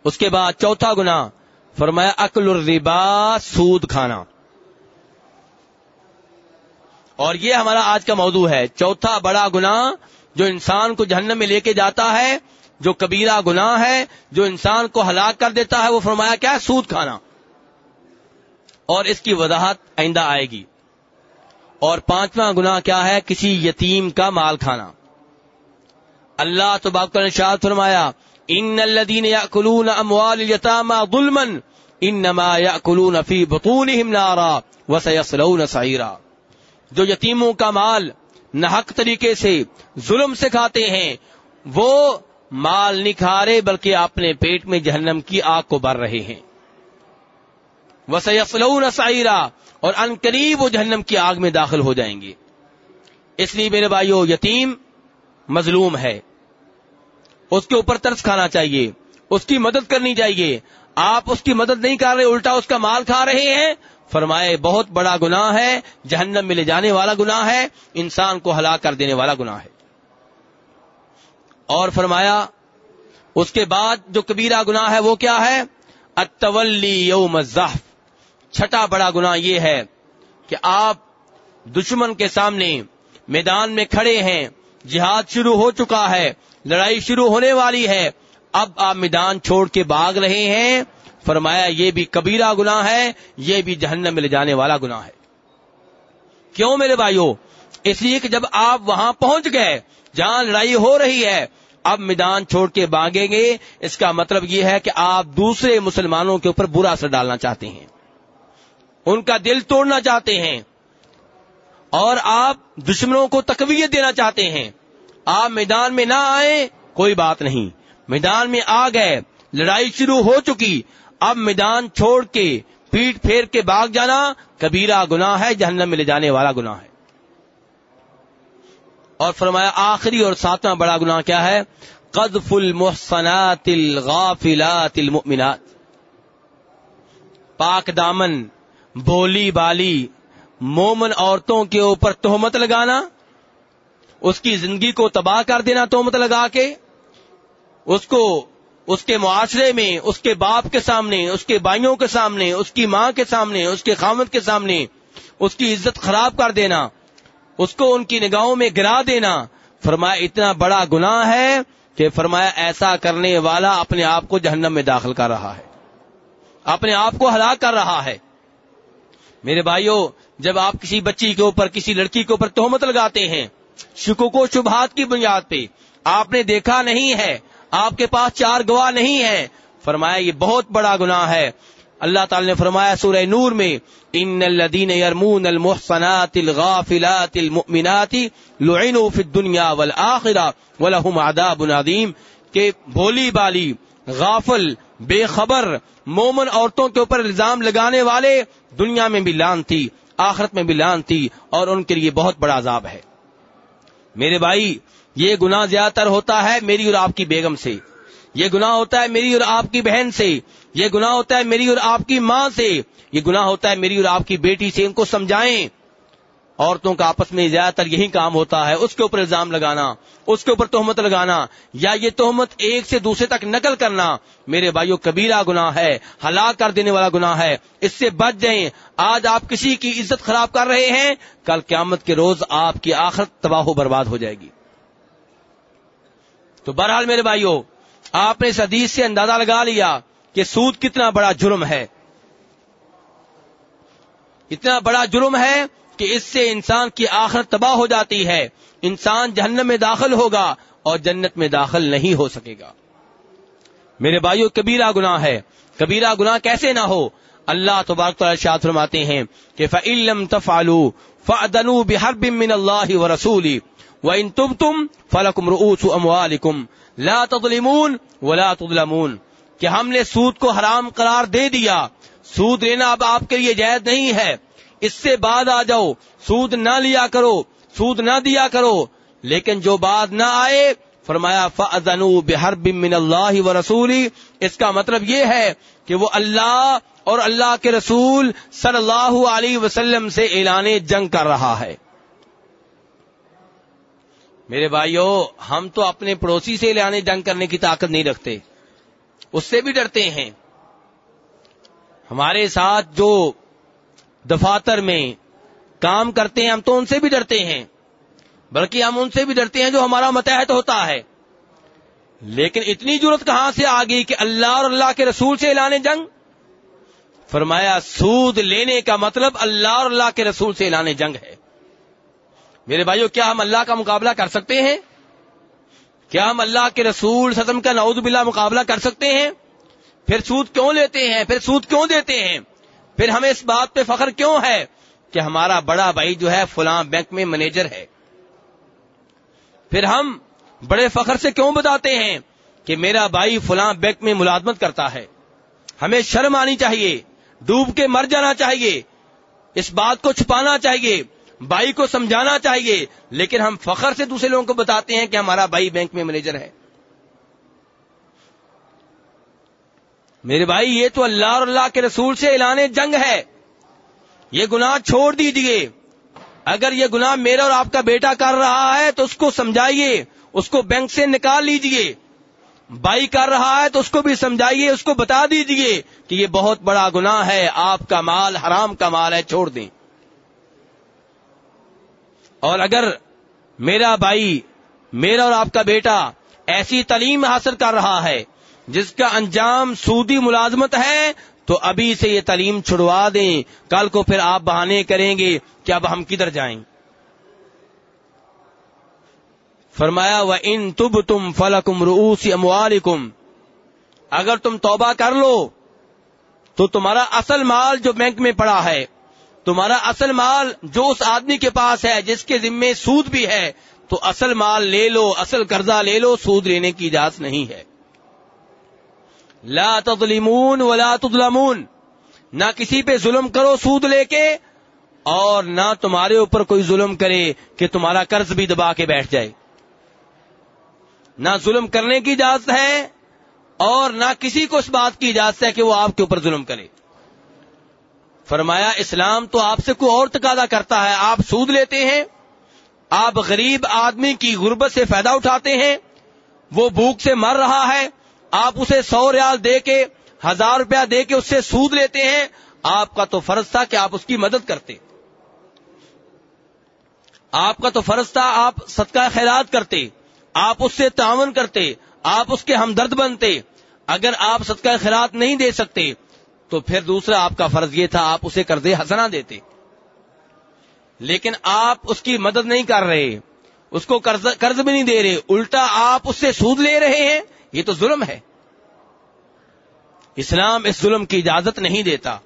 اس کے بعد چوتھا گنا فرمایا، اکل الربا، سود کھانا۔ اور یہ ہمارا آج کا موضوع ہے۔ چوتھا بڑا گنا جو انسان کو جہنم میں لے کے جاتا ہے، جو کبیرہ گناہ ہے، جو انسان کو ہلاک کر دیتا ہے، وہ فرمایا کیا ہے؟ سود کھانا۔ اور اس کی وضاحت آئندہ آئے گی۔ اور پانچواں گنا کیا ہے؟ کسی یتیم کا مال کھانا۔ اللہ تو باپ کا نشاد فرمایا، ان الدین یا کلون اموال یتاما غلمن ان نما یا کلون بطون نارا وسلون سعیرا. جو یتیموں کا مال نحق طریقے سے ظلم سے کھاتے ہیں، وہ مال نہیں کھا رہے بلکہ اپنے پیٹ میں جہنم کی آگ کو بھر رہے ہیں۔ وسلون سائرا اور ان قریب وہ جہنم کی آگ میں داخل ہو جائیں گے۔ اس لیے میرے بھائیو، یتیم مظلوم ہے۔ اس کے اوپر ترس کھانا چاہیے، اس کی مدد کرنی چاہیے۔ آپ اس کی مدد نہیں کر رہے، الٹا اس کا مال کھا رہے ہیں فرمائے بہت بڑا گناہ ہے، جہنم میں لے جانے والا گناہ ہے، انسان کو ہلاک کر دینے والا گناہ ہے۔ اور فرمایا، اس کے بعد جو کبیرہ گنا ہے وہ کیا ہے؟ اتولی یوم چھٹا بڑا گنا یہ ہے کہ آپ دشمن کے سامنے میدان میں کھڑے ہیں، جہاد شروع ہو چکا ہے، لڑائی شروع ہونے والی ہے، اب آپ میدان چھوڑ کے بھاگ رہے ہیں فرمایا یہ بھی کبیرہ گنا ہے، یہ بھی جہنم میں لے جانے والا گنا ہے۔ کیوں میرے بھائیوں اس لیے کہ جب آپ وہاں پہنچ گئے، جہاں لڑائی ہو رہی ہے، اب میدان چھوڑ کے باغیں گے، اس کا مطلب یہ ہے کہ آپ دوسرے مسلمانوں کے اوپر برا اثر ڈالنا چاہتے ہیں۔ ان کا دل توڑنا چاہتے ہیں۔ اور آپ دشمنوں کو تقویت دینا چاہتے ہیں۔ آپ میدان میں نہ آئے کوئی بات نہیں۔ میدان میں آ گئے، لڑائی شروع ہو چکی۔ اب میدان چھوڑ کے پیٹ پھیر کے باغ جانا کبیرہ گناہ ہے، جہنم میں لے جانے والا گناہ ہے۔ اور فرمایا، آخری اور ساتواں بڑا گناہ کیا ہے؟ قذف المحصنات الغافلات المؤمنات۔ پاک دامن بولی بالی، مومن عورتوں کے اوپر تہمت لگانا، اس کی زندگی کو تباہ کر دینا تہمت لگا کے، اس کو اس کے معاشرے میں، اس کے باپ کے سامنے، اس کے بھائیوں کے سامنے، اس کی ماں کے سامنے، اس کے خامد کے سامنے، اس کی عزت خراب کر دینا، اس کو ان کی نگاہوں میں گرا دینا۔ فرمایا، اتنا بڑا گناہ ہے کہ فرمایا، ایسا کرنے والا اپنے آپ کو جہنم میں داخل کر رہا ہے۔ اپنے آپ کو ہلاک کر رہا ہے۔ میرے بھائیوں جب آپ کسی بچی کے اوپر، کسی لڑکی کے اوپر تہمت لگاتے ہیں شکو کو شبہات کی بنیاد پہ، آپ نے دیکھا نہیں ہے آپ کے پاس چار گواہ نہیں ہے فرمایا، یہ بہت بڑا گناہ ہے۔ اللہ تعالی نے فرمایا سورہ نور میں، ان الذين يرمون المحصنات الغافلات المؤمنات لعنوا في الدنيا والاخره ولهم عذاب عظيم کہ بھولی بالی، غافل، بے خبر، مومن عورتوں کے اوپر الزام لگانے والے دنیا میں بھی لان تھی آخرت میں بھی لان تھی اور ان کے لیے بہت بڑا عذاب ہے۔ میرے بھائی یہ گناہ زیادہ تر ہوتا ہے میری اور آپ کی بیگم سے۔ یہ گناہ ہوتا ہے میری اور آپ کی بہن سے۔ یہ گناہ ہوتا ہے میری اور آپ کی ماں سے۔ یہ گناہ ہوتا ہے میری اور آپ کی بیٹی سے۔ ان کو سمجھائیں۔ عورتوں کا آپس میں زیادہ تر یہی کام ہوتا ہے، اس کے اوپر الزام لگانا، اس کے اوپر تہمت لگانا، یا یہ تہمت ایک سے دوسرے تک نقل کرنا۔ میرے بھائیوں کبیرہ گناہ ہے، ہلاک کر دینے والا گناہ ہے۔ اس سے بچ جائیں۔ آج آپ کسی کی عزت خراب کر رہے ہیں، کل قیامت کے روز آپ کی آخرت تباہ و برباد ہو جائے گی۔ تو بہرحال میرے بھائیوں آپ نے اس حدیث سے اندازہ لگا لیا کہ سود کتنا بڑا جرم ہے۔ اتنا بڑا جرم ہے کہ اس سے انسان کی آخرت تباہ ہو جاتی ہے۔ انسان جہنم میں داخل ہوگا اور جنت میں داخل نہیں ہو سکے گا۔ میرے بھائیو، کبیرہ گناہ ہے۔ کبیرہ گناہ کیسے نہ ہو، اللہ تبارک تعالی شاد فرماتے ہیں کہ فعلم تفالو فعدنو بحرب من اللہ و رسولی وَإِن تُبْتُمْ فَلَكُمْ رُؤُوسُ أَمْوَالِكُمْ لَا تَظْلِمُونَ وَلَا تُظْلَمُونَ کہ ہم نے سود کو حرام قرار دے دیا۔ سود لینا اب آپ کے لیے جائز نہیں ہے۔ اس سے بعد آ جاؤ۔ سود نہ لیا کرو۔ سود نہ دیا کرو۔ لیکن جو بات نہ آئے، فرمایا بِحَرْبٍ مِّنَ اللَّهِ وَرَسُولِ اس کا مطلب یہ ہے کہ وہ اللہ اور اللہ کے رسول صلی اللہ علیہ وسلم سے اعلان جنگ کر رہا ہے۔ میرے بھائیوں ہم تو اپنے پڑوسی سے اعلان جنگ کرنے کی طاقت نہیں رکھتے۔ اس سے بھی ڈرتے ہیں۔ ہمارے ساتھ جو دفاتر میں کام کرتے ہیں، ہم تو ان سے بھی ڈرتے ہیں۔ بلکہ ہم ان سے بھی ڈرتے ہیں جو ہمارا متحد ہوتا ہے۔ لیکن اتنی ضرورت کہاں سے آ گئی کہ اللہ اور اللہ کے رسول سے اعلان جنگ؟ فرمایا، سود لینے کا مطلب اللہ اور اللہ کے رسول سے اعلان جنگ ہے۔ میرے بھائیو، کیا ہم اللہ کا مقابلہ کر سکتے ہیں؟ کیا ہم اللہ کے رسول سزم کا نعوذ باللہ مقابلہ کر سکتے ہیں؟ پھر سود کیوں لیتے ہیں؟ پھر سود کیوں دیتے ہیں؟ پھر ہمیں اس بات پہ فخر کیوں ہے کہ ہمارا بڑا بھائی جو ہے فلاں بینک میں مینیجر ہے؟ پھر ہم بڑے فخر سے کیوں بتاتے ہیں کہ میرا بھائی فلاں بینک میں ملازمت کرتا ہے؟ ہمیں شرم آنی چاہیے، ڈوب کے مر جانا چاہیے، اس بات کو چھپانا چاہیے۔ بھائی کو سمجھانا چاہیے، لیکن ہم فخر سے دوسرے لوگوں کو بتاتے ہیں کہ ہمارا بھائی بینک میں مینیجر ہے۔ میرے بھائی، یہ تو اللہ اور اللہ کے رسول سے اعلان جنگ ہے۔ یہ گناہ چھوڑ دیجیے اگر یہ گناہ میرا اور آپ کا بیٹا کر رہا ہے تو اس کو سمجھائیے، اس کو بینک سے نکال لیجیے۔ بھائی کر رہا ہے تو اس کو بھی سمجھائیے، اس کو بتا دیجیے کہ یہ بہت بڑا گناہ ہے، آپ کا مال حرام کا مال ہے، چھوڑ دیں۔ اور اگر میرا بھائی، میرا اور آپ کا بیٹا ایسی تعلیم حاصل کر رہا ہے، جس کا انجام سودی ملازمت ہے، تو ابھی سے یہ تعلیم چھڑوا دیں۔ کل کو پھر آپ بہانے کریں گے کہ اب ہم کدھر جائیں۔ فرمایا و ان تب تم فلکم روس اموالکم اگر تم توبہ کر لو، تو تمہارا اصل مال جو بینک میں پڑا ہے تمہارا اصل مال جو اس آدمی کے پاس ہے، جس کے ذمے سود بھی ہے، تو اصل مال لے لو، اصل قرضہ لے لو، سود لینے کی اجازت نہیں ہے۔ لا تظلمون ولا تظلمون، نہ کسی پہ ظلم کرو سود لے کے، اور نہ تمہارے اوپر کوئی ظلم کرے کہ تمہارا قرض بھی دبا کے بیٹھ جائے۔ نہ ظلم کرنے کی اجازت ہے، اور نہ کسی کو اس بات کی اجازت ہے کہ وہ آپ کے اوپر ظلم کرے۔ فرمایا، اسلام تو آپ سے کوئی اور تقاضا کرتا ہے۔ آپ سود لیتے ہیں، آپ غریب آدمی کی غربت سے فائدہ اٹھاتے ہیں، وہ بھوک سے مر رہا ہے، آپ اسے سو ریال دے کے، ہزار روپیہ دے کے اس سے سود لیتے ہیں۔ آپ کا تو فرض تھا کہ آپ اس کی مدد کرتے۔ آپ کا تو فرض تھا آپ صدقہ خیرات کرتے، آپ اس سے تعاون کرتے، آپ اس کے ہمدرد بنتے۔ اگر آپ صدقہ خیرات نہیں دے سکتے تو پھر دوسرا آپ کا فرض یہ تھا، آپ اسے قرض ہسنا دیتے۔ لیکن آپ اس کی مدد نہیں کر رہے، اس کو قرض بھی نہیں دے رہے۔ الٹا آپ اس سے سود لے رہے ہیں، یہ تو ظلم ہے۔ اسلام اس ظلم کی اجازت نہیں دیتا۔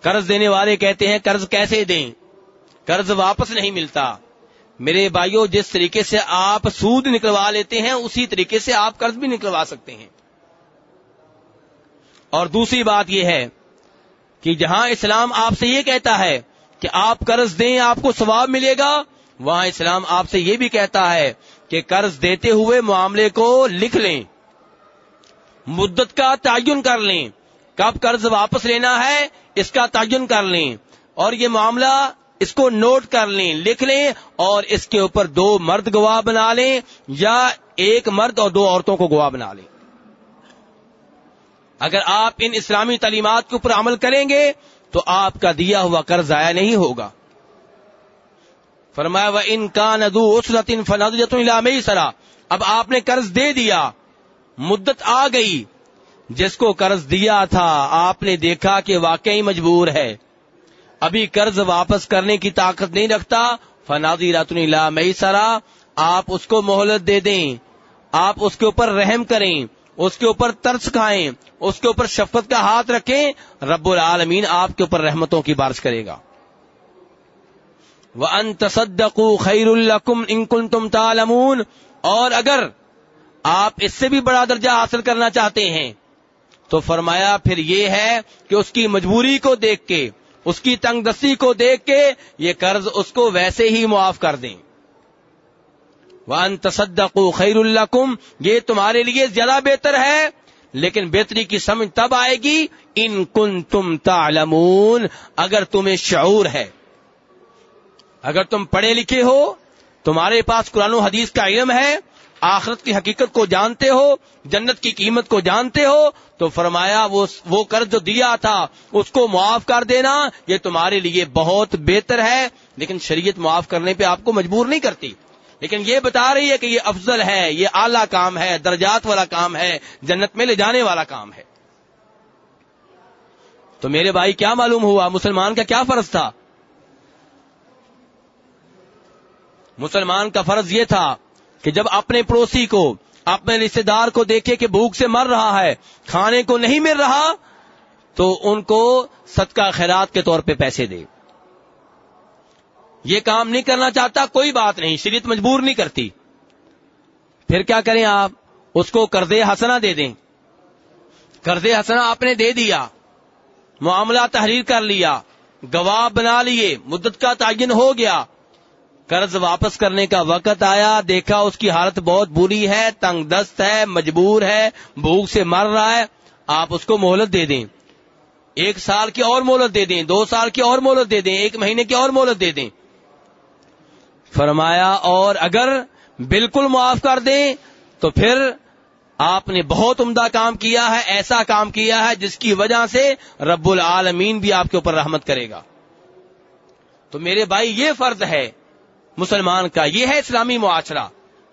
قرض دینے والے کہتے ہیں، قرض کیسے دیں؟ قرض واپس نہیں ملتا۔ میرے بھائیوں جس طریقے سے آپ سود نکلوا لیتے ہیں، اسی طریقے سے آپ قرض بھی نکلوا سکتے ہیں۔ اور دوسری بات یہ ہے کہ جہاں اسلام آپ سے یہ کہتا ہے کہ آپ قرض دیں، آپ کو ثواب ملے گا، وہاں اسلام آپ سے یہ بھی کہتا ہے کہ قرض دیتے ہوئے معاملے کو لکھ لیں، مدت کا تعین کر لیں، کب قرض واپس لینا ہے اس کا تعین کر لیں، اور یہ معاملہ اس کو نوٹ کر لیں، لکھ لیں اور اس کے اوپر دو مرد گواہ بنا لیں یا ایک مرد اور دو عورتوں کو گواہ بنا لیں۔ اگر آپ ان اسلامی تعلیمات کے اوپر عمل کریں گے تو آپ کا دیا ہوا قرض ضائع نہیں ہوگا۔ فرمایا وہ ان کا ندو اسلط ان فنادی سرا اب آپ نے قرض دے دیا، مدت آ گئی، جس کو قرض دیا تھا، آپ نے دیکھا کہ واقعی مجبور ہے۔ ابھی قرض واپس کرنے کی طاقت نہیں رکھتا فنادی رات مئی سرا آپ اس کو مہلت دے دیں، آپ اس کے اوپر رحم کریں۔ اس کے اوپر ترس کھائیں، اس کے اوپر شفقت کا ہاتھ رکھیں، رب العالمین آپ کے اوپر رحمتوں کی بارش کرے گا۔ وہ ان تصدق خیر القم انکن تم تالمون اور اگر آپ اس سے بھی بڑا درجہ حاصل کرنا چاہتے ہیں، تو فرمایا پھر یہ ہے کہ اس کی مجبوری کو دیکھ کے، اس کی تنگ دستی کو دیکھ کے یہ قرض اس کو ویسے ہی معاف کر دیں۔ وان تصدق خیر القم یہ تمہارے لیے زیادہ بہتر ہے۔ لیکن بہتری کی سمجھ تب آئے گی ان کن تم تعلمون۔ اگر تمہیں شعور ہے، اگر تم پڑھے لکھے ہو، تمہارے پاس قرآن و حدیث کا علم ہے، آخرت کی حقیقت کو جانتے ہو، جنت کی قیمت کو جانتے ہو، تو فرمایا وہ وہ قرض جو دیا تھا، اس کو معاف کر دینا۔ یہ تمہارے لیے بہت بہتر ہے، لیکن شریعت معاف کرنے پہ آپ کو مجبور نہیں کرتی۔ لیکن یہ بتا رہی ہے کہ یہ افضل ہے، یہ اعلیٰ کام ہے، درجات والا کام ہے، جنت میں لے جانے والا کام ہے۔ تو میرے بھائی، کیا معلوم ہوا؟ مسلمان کا کیا فرض تھا؟ مسلمان کا فرض یہ تھا کہ جب اپنے پڑوسی کو، اپنے رشتے دار کو دیکھے کہ بھوک سے مر رہا ہے، کھانے کو نہیں مل رہا، تو ان کو صدقہ خیرات کے طور پہ پیسے دے۔ یہ کام نہیں کرنا چاہتا، کوئی بات نہیں، شریعت مجبور نہیں کرتی۔ پھر کیا کریں آپ؟ اس کو قرض ہسنا دے دیں۔ قرض ہسنا آپ نے دے دیا، معاملہ تحریر کر لیا، گواہ بنا لیے، مدت کا تعین ہو گیا۔ قرض واپس کرنے کا وقت آیا، دیکھا اس کی حالت بہت بری ہے، تنگ دست ہے، مجبور ہے، بھوک سے مر رہا ہے۔ آپ اس کو مہلت دے دیں۔ ایک سال کی اور مہلت دے دیں، دو سال کی اور مہلت دے دیں، ایک مہینے کی اور مہلت دے دیں۔ فرمایا اور اگر بالکل معاف کر دیں تو پھر آپ نے بہت عمدہ کام کیا ہے، ایسا کام کیا ہے جس کی وجہ سے رب العالمین بھی آپ کے اوپر رحمت کرے گا۔ تو میرے بھائی، یہ فرض ہے، مسلمان کا یہ ہے اسلامی معاشرہ۔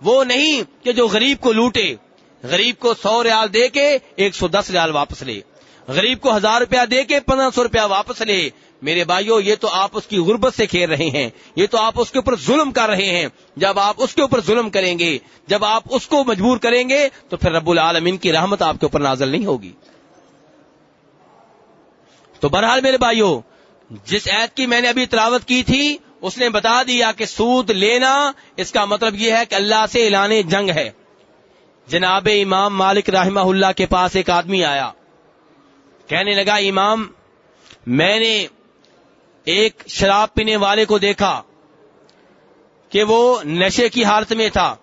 وہ نہیں کہ جو غریب کو لوٹے، غریب کو سو ریال دے کے ایک سو دس ریال واپس لے، غریب کو ہزار روپیہ دے کے پندرہ سو روپیہ واپس لے میرے بھائیوں یہ تو آپ اس کی غربت سے کھیل رہے ہیں۔ یہ تو آپ اس کے اوپر ظلم کر رہے ہیں۔ جب آپ اس کے اوپر ظلم کریں گے، جب آپ اس کو مجبور کریں گے، تو پھر رب العالمین کی رحمت آپ کے اوپر نازل نہیں ہوگی۔ تو بہرحال میرے بھائیوں جس عید کی میں نے ابھی تلاوت کی تھی، اس نے بتا دیا کہ سود لینا، اس کا مطلب یہ ہے کہ اللہ سے اعلان جنگ ہے۔ جناب امام مالک رحمہ اللہ کے پاس ایک آدمی آیا۔ کہنے لگا، امام، میں نے ایک شراب پینے والے کو دیکھا کہ وہ نشے کی حالت میں تھا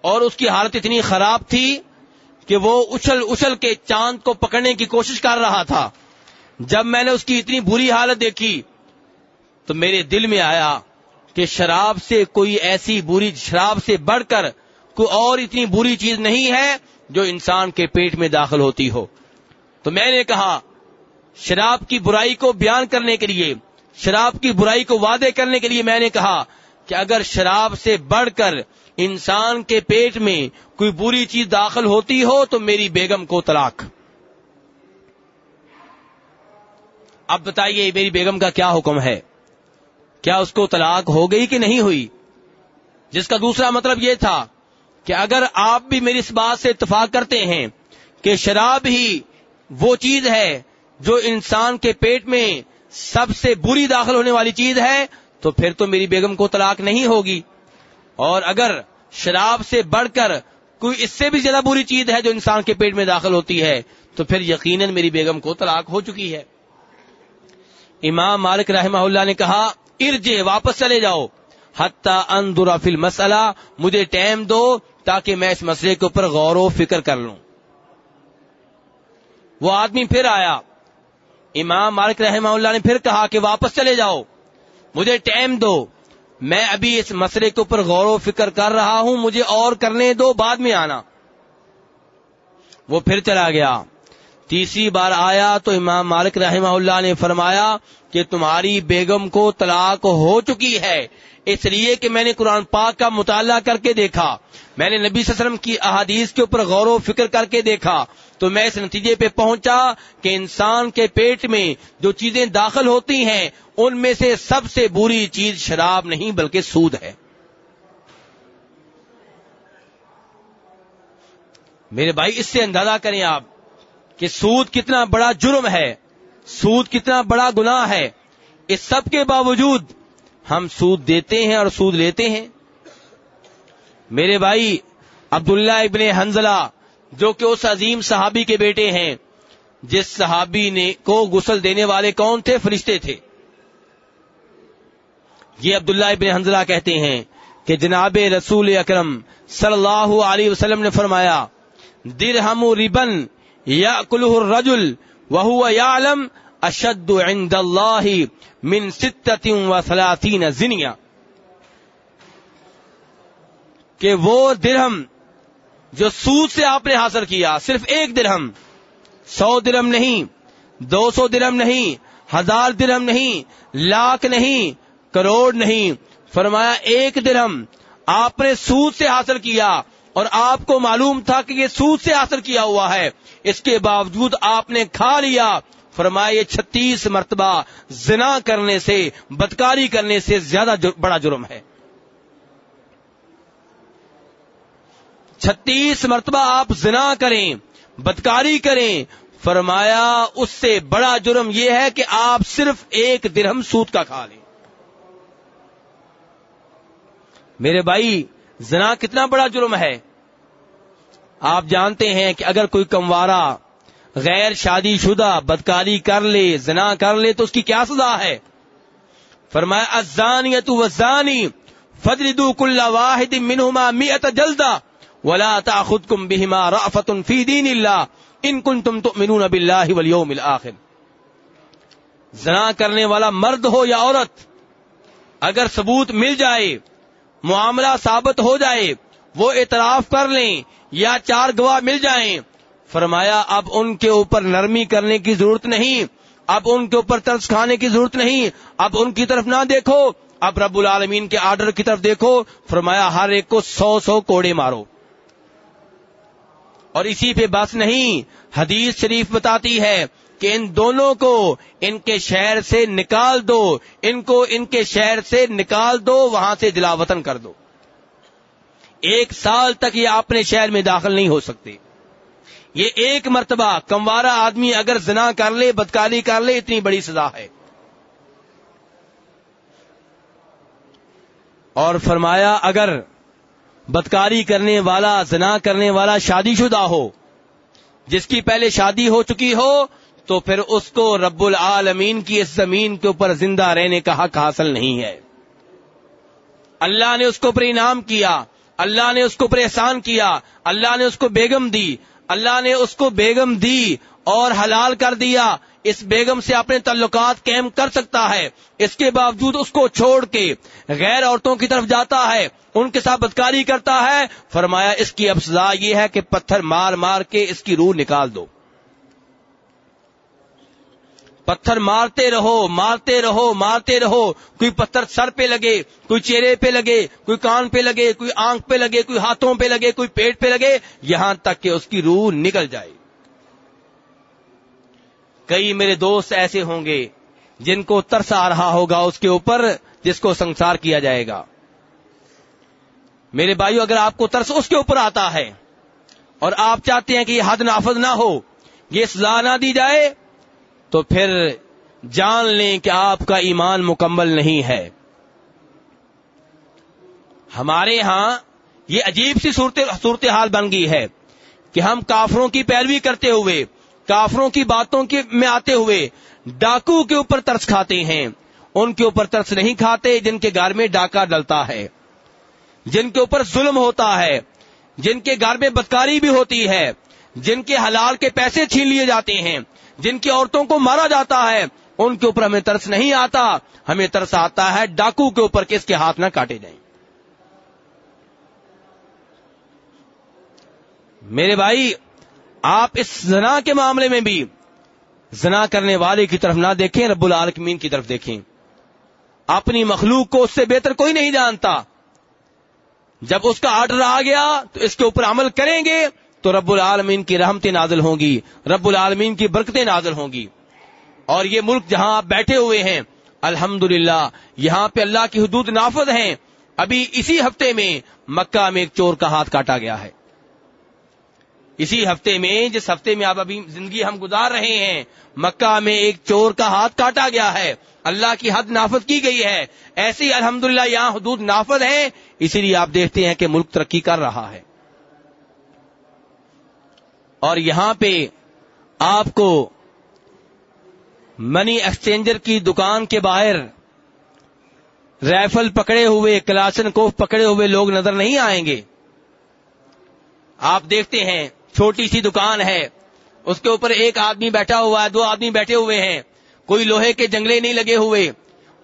اور اس کی حالت اتنی خراب تھی کہ وہ اچھل اچھل کے چاند کو پکڑنے کی کوشش کر رہا تھا۔ جب میں نے اس کی اتنی بری حالت دیکھی تو میرے دل میں آیا کہ شراب سے کوئی ایسی بری، شراب سے بڑھ کر کوئی اور اتنی بری چیز نہیں ہے جو انسان کے پیٹ میں داخل ہوتی ہو۔ تو میں نے کہا، شراب کی برائی کو بیان کرنے کے لیے شراب کی برائی کو وعدے کرنے کے لیے میں نے کہا کہ اگر شراب سے بڑھ کر انسان کے پیٹ میں کوئی بری چیز داخل ہوتی ہو تو میری بیگم کو طلاق۔ اب بتائیے میری بیگم کا کیا حکم ہے؟ کیا اس کو طلاق ہو گئی کہ نہیں ہوئی؟ جس کا دوسرا مطلب یہ تھا کہ اگر آپ بھی میری اس بات سے اتفاق کرتے ہیں کہ شراب ہی وہ چیز ہے جو انسان کے پیٹ میں سب سے بری داخل ہونے والی چیز ہے، تو پھر تو میری بیگم کو طلاق نہیں ہوگی۔ اور اگر شراب سے بڑھ کر کوئی اس سے بھی زیادہ بری چیز ہے جو انسان کے پیٹ میں داخل ہوتی ہے، تو پھر یقیناً میری بیگم کو طلاق ہو چکی ہے۔ امام مالک رحمہ اللہ نے کہا، ارجے، واپس چلے جاؤ۔ حتیٰ اندرا فل مسئلہ مجھے ٹائم دو تاکہ میں اس مسئلے کے اوپر غور و فکر کر لوں۔ وہ آدمی پھر آیا۔ امام مالک رحمہ اللہ نے پھر کہا کہ واپس چلے جاؤ، مجھے ٹائم دو۔ میں ابھی اس مسئلے کے اوپر غور و فکر کر رہا ہوں، مجھے اور کرنے دو، بعد میں آنا۔ وہ پھر چلا گیا۔ تیسری بار آیا تو امام مالک رحمہ اللہ نے فرمایا کہ تمہاری بیگم کو طلاق ہو چکی ہے، اس لیے کہ میں نے قرآن پاک کا مطالعہ کر کے دیکھا۔ میں نے نبی صلی اللہ علیہ وسلم کی احادیث کے اوپر غور و فکر کر کے دیکھا۔ تو میں اس نتیجے پہ پہنچا کہ انسان کے پیٹ میں جو چیزیں داخل ہوتی ہیں، ان میں سے سب سے بری چیز شراب نہیں بلکہ سود ہے۔ میرے بھائی، اس سے اندازہ کریں آپ کہ سود کتنا بڑا جرم ہے، سود کتنا بڑا گناہ ہے۔ اس سب کے باوجود ہم سود دیتے ہیں اور سود لیتے ہیں۔ میرے بھائی، عبداللہ ابن حنزلہ جو کہ اس عظیم صحابی کے بیٹے ہیں، جس صحابی نے کو غسل دینے والے کون تھے؟ فرشتے تھے۔ یہ عبداللہ ابن حنزلہ کہتے ہیں کہ جناب رسول اکرم صلی اللہ علیہ وسلم نے فرمایا در ہم ریبن یا الرجل وہ یا اشد عند اللہ من و سلاطین زنیا کہ وہ درہم جو سود سے آپ نے حاصل کیا، صرف ایک درہم، سو درم نہیں، دو سو درم نہیں، ہزار درم نہیں، لاکھ نہیں، کروڑ نہیں۔ فرمایا، ایک درم آپ نے سود سے حاصل کیا اور آپ کو معلوم تھا کہ یہ سود سے حاصل کیا ہوا ہے۔ اس کے باوجود آپ نے کھا لیا۔ فرمایا، یہ چھتیس مرتبہ زنا کرنے سے، بدکاری کرنے سے زیادہ بڑا جرم ہے۔ چھتیس مرتبہ آپ زنا کریں، بدکاری کریں، فرمایا اس سے بڑا جرم یہ ہے کہ آپ صرف ایک درہم سود کا کھا لیں۔ میرے بھائی، زنا کتنا بڑا جرم ہے۔ آپ جانتے ہیں کہ اگر کوئی کموارا غیر شادی شدہ بدکاری کر لے، زنا کر لے، تو اس کی کیا سزا ہے؟ فرمایا ازانی تو وزانی فجردو کل واحد منہما میت جلدہ۔ ولا تاخذكم بهما رأفة في دين الله ان كنتم تؤمنون بالله واليوم الاخر زنا کرنے والا مرد ہو یا عورت، اگر ثبوت مل جائے، معاملہ ثابت ہو جائے، وہ اعتراف کر لیں یا چار گواہ مل جائیں، فرمایا اب ان کے اوپر نرمی کرنے کی ضرورت نہیں، اب ان کے اوپر ترس کھانے کی ضرورت نہیں، اب ان کی طرف نہ دیکھو، اب رب العالمین کے آرڈر کی طرف دیکھو، فرمایا ہر ایک کو سو سو کوڑے مارو۔ اور اسی پہ بس نہیں، حدیث شریف بتاتی ہے کہ ان دونوں کو ان کے شہر سے نکال دو، ان کو ان کے شہر سے نکال دو، وہاں سے دلا وطن کر دو۔ ایک سال تک یہ اپنے شہر میں داخل نہیں ہو سکتے۔ یہ ایک مرتبہ کموارا آدمی اگر زنا کر لے، بدکاری کر لے، اتنی بڑی سزا ہے۔ اور فرمایا، اگر بدکاری کرنے والا، زنا کرنے والا شادی شدہ ہو۔ جس کی پہلے شادی ہو چکی ہو، تو پھر اس کو رب العالمین کی اس زمین کے اوپر زندہ رہنے کا حق حاصل نہیں ہے۔ اللہ نے اس کو پر انعام کیا، اللہ نے اس کو پر احسان کیا، اللہ نے اس کو بیگم دی، اللہ نے اس کو بیگم دی اور حلال کر دیا۔ اس بیگم سے اپنے تعلقات قائم کر سکتا ہے۔ اس کے باوجود اس کو چھوڑ کے غیر عورتوں کی طرف جاتا ہے۔ ان کے ساتھ بدکاری کرتا ہے۔ فرمایا، اس کی اب سزا یہ ہے کہ پتھر مار مار کے اس کی روح نکال دو۔ پتھر مارتے رہو مارتے رہو مارتے رہو۔ کوئی پتھر سر پہ لگے، کوئی چہرے پہ لگے، کوئی کان پہ لگے، کوئی آنکھ پہ لگے، کوئی ہاتھوں پہ لگے، کوئی پیٹ پہ لگے، یہاں تک کہ اس کی روح نکل جائے۔ کئی میرے دوست ایسے ہوں گے جن کو ترس آ رہا ہوگا اس کے اوپر جس کو سنسار کیا جائے گا۔ میرے بھائیو، اگر آپ کو ترس اس کے اوپر آتا ہے اور آپ چاہتے ہیں کہ یہ حد نافذ نہ ہو، یہ سزا نہ دی جائے، تو پھر جان لیں کہ آپ کا ایمان مکمل نہیں ہے۔ ہمارے ہاں یہ عجیب سی صورت حال بن گئی ہے کہ ہم کافروں کی پیروی کرتے ہوئے کافروں کی باتوں کے میں آتے ہوئے ڈاکو کے اوپر ترس کھاتے ہیں۔ ان کے اوپر ترس نہیں کھاتے جن کے گھر میں ڈاکہ ڈلتا ہے۔ جن کے اوپر ظلم ہوتا ہے، جن کے گھر میں بدکاری بھی ہوتی ہے، جن کے حلال کے پیسے چھین لیے جاتے ہیں، جن کی عورتوں کو مارا جاتا ہے، ان کے اوپر ہمیں ترس نہیں آتا۔ ہمیں ترس آتا ہے ڈاکو کے اوپر کس کے ہاتھ نہ کاٹے جائیں۔ میرے بھائی آپ اس زنا کے معاملے میں بھی زنا کرنے والے کی طرف نہ دیکھیں، رب العالمین کی طرف دیکھیں۔ اپنی مخلوق کو اس سے بہتر کوئی نہیں جانتا۔ جب اس کا آرڈر آ گیا تو اس کے اوپر عمل کریں گے تو رب العالمین کی رحمتیں نازل ہوں گی، رب العالمین کی برکتیں نازل ہوں گی۔ اور یہ ملک جہاں آپ بیٹھے ہوئے ہیں الحمد یہاں پہ اللہ کی حدود نافذ ہیں۔ ابھی اسی ہفتے میں مکہ میں ایک چور کا ہاتھ کاٹا گیا ہے۔ اسی ہفتے میں، جس ہفتے میں آپ ابھی زندگی ہم گزار رہے ہیں، مکہ میں ایک چور کا ہاتھ کاٹا گیا ہے۔ اللہ کی حد نافذ کی گئی ہے۔ ایسی الحمد یہاں حدود نافذ ہیں۔ اسی لیے آپ دیکھتے ہیں کہ ملک ترقی کر رہا ہے۔ اور یہاں پہ آپ کو منی ایکسچینجر کی دکان کے باہر رائفل پکڑے ہوئے، کلاشن کوف پکڑے ہوئے لوگ نظر نہیں آئیں گے۔ آپ دیکھتے ہیں چھوٹی سی دکان ہے۔ اس کے اوپر ایک آدمی بیٹھا ہوا ہے، دو آدمی بیٹھے ہوئے ہیں۔ کوئی لوہے کے جنگلے نہیں لگے ہوئے۔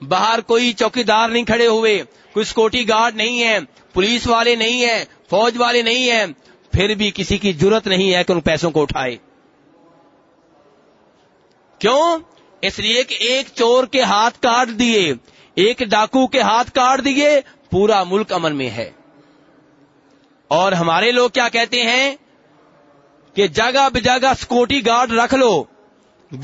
باہر کوئی چوکی دار نہیں کھڑے ہوئے۔ کوئی سکوٹی گارڈ نہیں ہے۔ پولیس والے نہیں ہیں۔ فوج والے نہیں ہیں۔ پھر بھی کسی کی ضرورت نہیں ہے کہ ان پیسوں کو اٹھائے۔ کیوں؟ اس لیے کہ ایک چور کے ہاتھ کاٹ دیے۔ ایک ڈاکو کے ہاتھ کاٹ دیے۔ پورا ملک امن میں ہے۔ اور ہمارے لوگ کیا کہتے ہیں؟ کہ جگہ بجگہ سکوٹی گارڈ رکھ لو،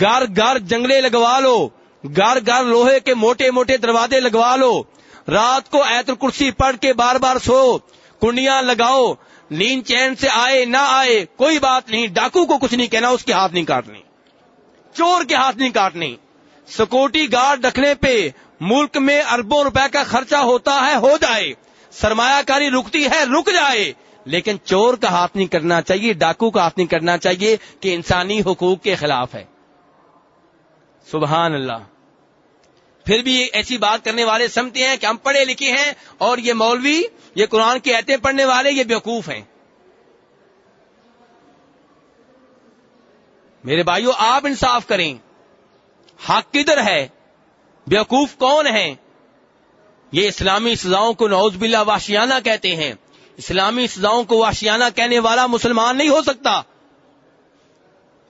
گھر گھر جنگلے لگوا لو، گھر گھر لوہے کے موٹے موٹے دروازے لگوا لو۔ رات کو ایتر کرسی پڑھ کے بار بار سو، کنڈیاں لگاؤ نیند چین سے آئے نہ آئے، کوئی بات نہیں، ڈاکو کو کچھ نہیں کہنا، اس کے ہاتھ نہیں کاٹنے۔ چور کے ہاتھ نہیں کاٹنے۔ سکوٹی گارڈ رکھنے پہ ملک میں اربوں روپے کا خرچہ ہوتا ہے، ہو جائے۔ سرمایہ کاری رکتی ہے، رک جائے۔ لیکن چور کا ہاتھ نہیں کرنا چاہیے، ڈاکو کا ہاتھ نہیں کرنا چاہیے کہ انسانی حقوق کے خلاف ہے۔ سبحان اللہ۔ پھر بھی ایسی بات کرنے والے سمتے ہیں کہ ہم پڑھے لکھے ہیں اور یہ مولوی، یہ قرآن کی ایتیں پڑھنے والے یہ بیوقوف ہیں۔ میرے بھائیوں آپ انصاف کریں۔ حق کدھر ہے؟ بیوقوف کون ہے یہ اسلامی سزاؤں کو نوز باللہ واشیانہ کہتے ہیں۔ اسلامی سزاؤں کو واشیانہ کہنے والا مسلمان نہیں ہو سکتا۔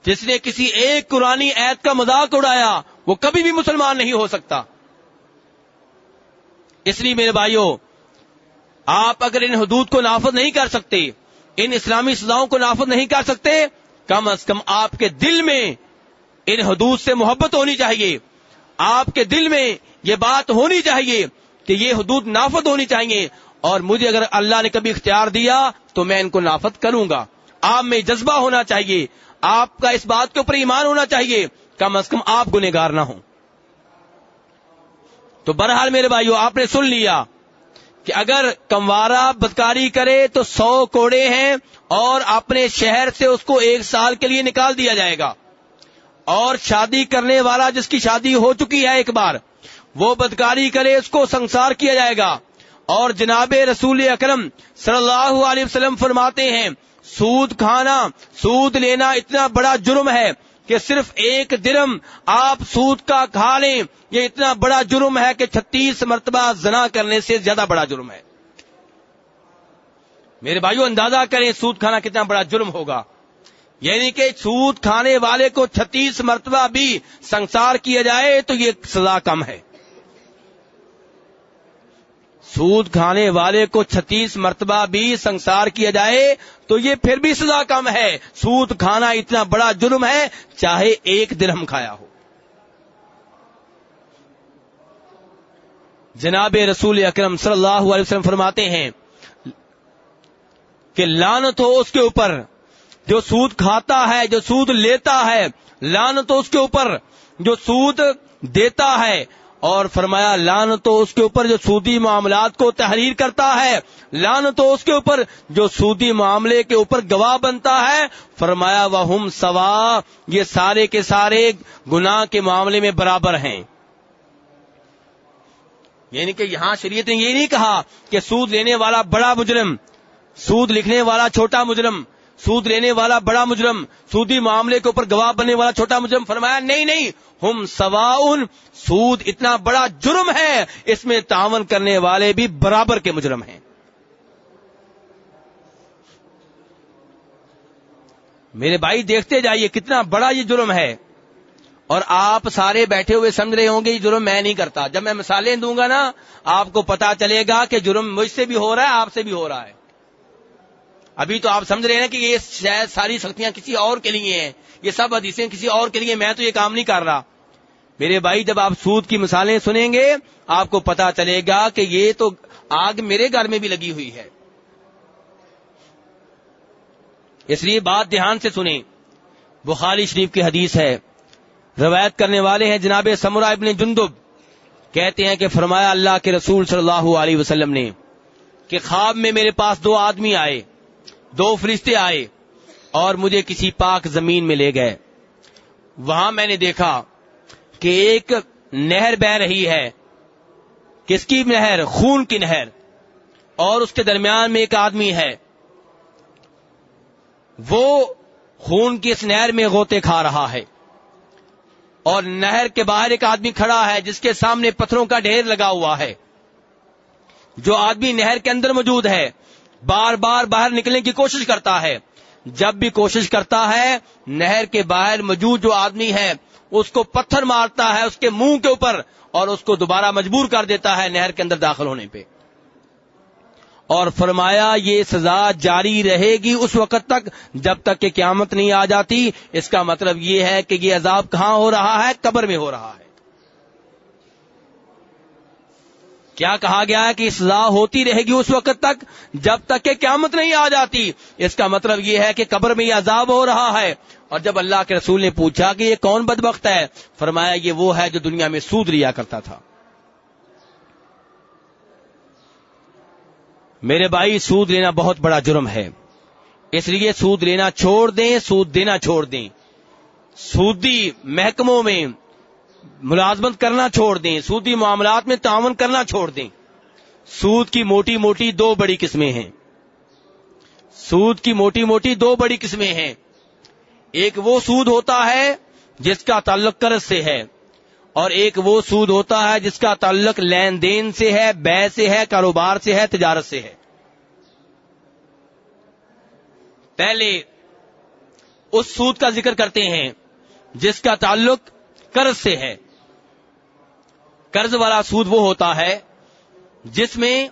جس نے کسی ایک قرآن عید کا مذاق اڑایا، وہ کبھی بھی مسلمان نہیں ہو سکتا۔ اس لیے میرے بھائیوں، آپ اگر ان حدود کو نافذ نہیں کر سکتے، ان اسلامی سزاؤں کو نافذ نہیں کر سکتے، کم از کم آپ کے دل میں ان حدود سے محبت ہونی چاہیے۔ آپ کے دل میں یہ بات ہونی چاہیے کہ یہ حدود نافذ ہونی چاہیے۔ اور مجھے اگر اللہ نے کبھی اختیار دیا تو میں ان کو نافذ کروں گا۔ آپ میں جذبہ ہونا چاہیے۔ آپ کا اس بات کے اوپر ایمان ہونا چاہیے۔ کم از کم آپ گنےگار نہ ہوں۔ تو بہرحال میرے بھائیو، آپ نے سن لیا کہ اگر کموارا بدکاری کرے تو سو کوڑے ہیں اور اپنے شہر سے اس کو ایک سال کے لیے نکال دیا جائے گا۔ اور شادی کرنے والا جس کی شادی ہو چکی ہے ایک بار، وہ بدکاری کرے اس کو سنسار کیا جائے گا۔ اور جناب رسول اکرم صلی اللہ علیہ وسلم فرماتے ہیں، سود کھانا، سود لینا اتنا بڑا جرم ہے کہ صرف ایک درم آپ سود کا کھا لیں، یہ اتنا بڑا جرم ہے کہ چھتیس مرتبہ زنا کرنے سے زیادہ بڑا جرم ہے۔ میرے بھائیو، اندازہ کریں سود کھانا کتنا بڑا جرم ہوگا۔ یعنی کہ سود کھانے والے کو چھتیس مرتبہ بھی سنسار کیا جائے تو یہ سزا کم ہے۔ سود کھانے والے کو چھتیس مرتبہ بھی سنسار کیا جائے تو یہ پھر بھی سزا کم ہے۔ سود کھانا اتنا بڑا جرم ہے، چاہے ایک درہم کھایا ہو۔ جناب رسول اکرم صلی اللہ علیہ وسلم فرماتے ہیں کہ لانت ہو اس کے اوپر۔ جو سود کھاتا ہے، جو سود لیتا ہے، لانت ہو اس کے اوپر۔ جو سود دیتا ہے اور فرمایا لان تو اس کے اوپر جو سودی معاملات کو تحریر کرتا ہے لان تو اس کے اوپر جو سودی معاملے کے اوپر گواہ بنتا ہے، فرمایا وہ سوا، یہ سارے کے سارے گناہ کے معاملے میں برابر ہیں۔ یعنی کہ یہاں شریعت نے یہ نہیں کہا کہ سود لینے والا بڑا مجرم، سود لکھنے والا چھوٹا مجرم سود لینے والا بڑا مجرم، سودی معاملے کے اوپر گواہ بننے والا چھوٹا مجرم، فرمایا، نہیں نہیں، ہم سوا سود اتنا بڑا جرم ہے، اس میں تعاون کرنے والے بھی برابر کے مجرم ہیں۔ میرے بھائی، دیکھتے جائیے کتنا بڑا یہ جرم ہے۔ اور آپ سارے بیٹھے ہوئے سمجھ رہے ہوں گے، یہ جرم میں نہیں کرتا۔ جب میں مثالیں دوں گا نا، آپ کو پتا چلے گا کہ جرم مجھ سے بھی ہو رہا ہے، آپ سے بھی ہو رہا ہے۔ ابھی تو آپ سمجھ رہے ہیں کہ یہ شاید ساری سختیاں کسی اور کے لیے ہیں، یہ سب حدیثیں کسی اور کے لیے، میں تو یہ کام نہیں کر رہا۔ میرے بھائی، جب آپ سود کی مثالیں سنیں گے، آپ کو پتا چلے گا کہ یہ تو آگ میرے گھر میں بھی لگی ہوئی ہے۔ اس لیے بات دھیان سے سنیں۔ بخاری شریف کی حدیث ہے۔ روایت کرنے والے ہیں جناب سمرا ابن جندب۔ کہتے ہیں کہ فرمایا اللہ کے رسول صلی اللہ علیہ وسلم نے کہ خواب میں میرے پاس دو آدمی آئے۔ دو فرشتے آئے اور مجھے کسی پاک زمین میں لے گئے۔ وہاں میں نے دیکھا کہ ایک نہر بہ رہی ہے۔ کس کی نہر؟ خون کی نہر۔ اور اس کے درمیان میں ایک آدمی ہے۔ وہ خون کی اس نہر میں غوطے کھا رہا ہے۔ اور نہر کے باہر ایک آدمی کھڑا ہے جس کے سامنے پتھروں کا ڈھیر لگا ہوا ہے۔ جو آدمی نہر کے اندر موجود ہے بار بار باہر نکلنے کی کوشش کرتا ہے۔ جب بھی کوشش کرتا ہے، نہر کے باہر موجود جو آدمی ہے، اس کو پتھر مارتا ہے اس کے منہ کے اوپر اور اس کو دوبارہ مجبور کر دیتا ہے نہر کے اندر داخل ہونے پہ۔ اور فرمایا، یہ سزا جاری رہے گی اس وقت تک جب تک کہ قیامت نہیں آ جاتی۔ اس کا مطلب یہ ہے کہ یہ عذاب کہاں ہو رہا ہے؟ قبر میں ہو رہا ہے۔ کیا کہا گیا ہے کہ سزا ہوتی رہے گی اس وقت تک؟ جب تک کہ قیامت نہیں آ جاتی۔ اس کا مطلب یہ ہے کہ قبر میں یہ عذاب ہو رہا ہے۔ اور جب اللہ کے رسول نے پوچھا کہ یہ کون بدبخت ہے، فرمایا یہ وہ ہے جو دنیا میں سود لیا کرتا تھا۔ میرے بھائی، سود لینا بہت بڑا جرم ہے۔ اس لیے سود لینا چھوڑ دیں، سود دینا چھوڑ دیں۔ سودی محکموں میں ملازمت کرنا چھوڑ دیں، سودی معاملات میں تعاون کرنا چھوڑ دیں۔ سود کی موٹی موٹی دو بڑی قسمیں ہیں۔ سود کی موٹی موٹی دو بڑی قسمیں ہیں۔ ایک وہ سود ہوتا ہے جس کا تعلق قرض سے ہے، اور ایک وہ سود ہوتا ہے جس کا تعلق لین دین سے ہے، بے سے ہے، کاروبار سے ہے، تجارت سے ہے۔ پہلے اس سود کا ذکر کرتے ہیں جس کا تعلق قرض سے ہے۔ قرض والا سود وہ ہوتا ہے جس میں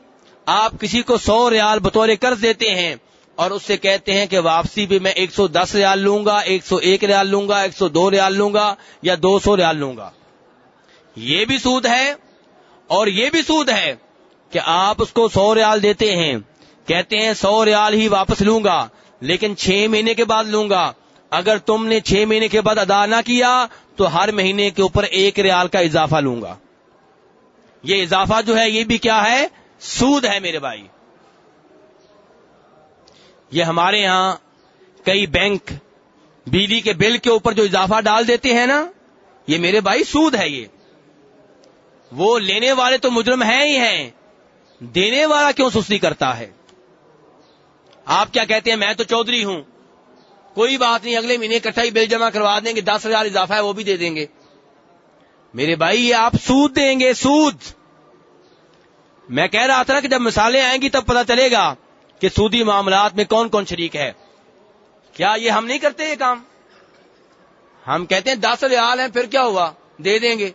آپ کسی کو سو ریال بطور قرض دیتے ہیں اور اس سے کہتے ہیں کہ واپسی بھی میں ایک سو دس ریال لوں گا، ایک سو ایک ریال لوں گا، ایک سو دو ریال لوں گا یا دو سو ریال لوں گا۔ یہ بھی سود ہے اور یہ بھی سود ہے کہ آپ اس کو سو ریال دیتے ہیں۔ کہتے ہیں سو ریال ہی واپس لوں گا، لیکن چھ مہینے کے بعد لوں گا۔ اگر تم نے چھ مہینے کے بعد ادا نہ کیا تو ہر مہینے کے اوپر ایک ریال کا اضافہ لوں گا۔ یہ اضافہ جو ہے یہ بھی کیا ہے؟ سود ہے میرے بھائی۔ یہ ہمارے ہاں کئی بینک بجلی کے بل کے اوپر جو اضافہ ڈال دیتے ہیں نا، یہ میرے بھائی سود ہے یہ۔ وہ لینے والے تو مجرم ہیں ہی ہیں۔ دینے والا کیوں سستی کرتا ہے؟ آپ کیا کہتے ہیں؟ میں تو چودھری ہوں۔ کوئی بات نہیں، اگلے مہینے اکٹھا ہی بل جمع کروا دیں گے، دس ہزار اضافہ ہے، وہ بھی دے دیں گے۔ میرے بھائی، یہ آپ سود دیں گے، سود۔ میں کہہ رہا تھا کہ جب مثالیں آئیں گی تب پتا چلے گا کہ سودی معاملات میں کون کون شریک ہے۔ کیا یہ ہم نہیں کرتے یہ کام؟ ہم کہتے ہیں دس ریال ہیں، پھر کیا ہوا؟ دے دیں گے۔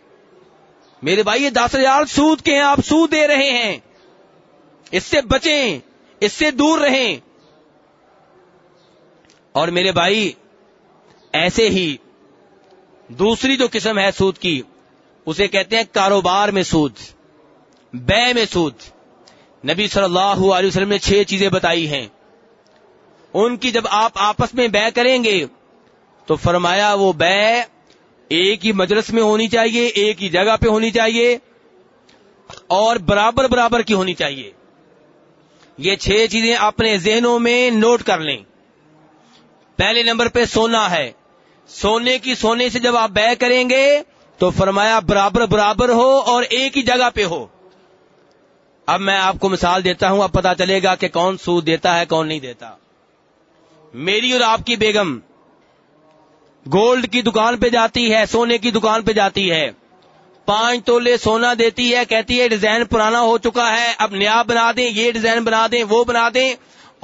میرے بھائی، یہ دس ریال سود کے ہیں، آپ سود دے رہے ہیں۔ اس سے بچیں، اس سے دور رہیں۔ اور میرے بھائی، ایسے ہی دوسری جو قسم ہے سود کی، اسے کہتے ہیں کاروبار میں سود، بے میں سود۔ نبی صلی اللہ علیہ وسلم نے چھ چیزیں بتائی ہیں۔ ان کی جب آپ آپس میں بے کریں گے، تو فرمایا وہ بے ایک ہی مجلس میں ہونی چاہیے، ایک ہی جگہ پہ ہونی چاہیے، اور برابر برابر کی ہونی چاہیے۔ یہ چھ چیزیں اپنے ذہنوں میں نوٹ کر لیں۔ پہلے نمبر پہ سونا ہے۔ سونے کی سونے سے جب آپ بے کریں گے تو فرمایا برابر برابر ہو اور ایک ہی جگہ پہ ہو۔ اب میں آپ کو مثال دیتا ہوں، اب پتا چلے گا کہ کون سود دیتا ہے، کون نہیں دیتا۔ میری اور آپ کی بیگم گولڈ کی دکان پہ جاتی ہے، سونے کی دکان پہ جاتی ہے۔ پانچ تولے سونا دیتی ہے، کہتی ہے ڈیزائن پرانا ہو چکا ہے، اب نیا بنا دیں، یہ ڈیزائن بنا دیں، وہ بنا دیں۔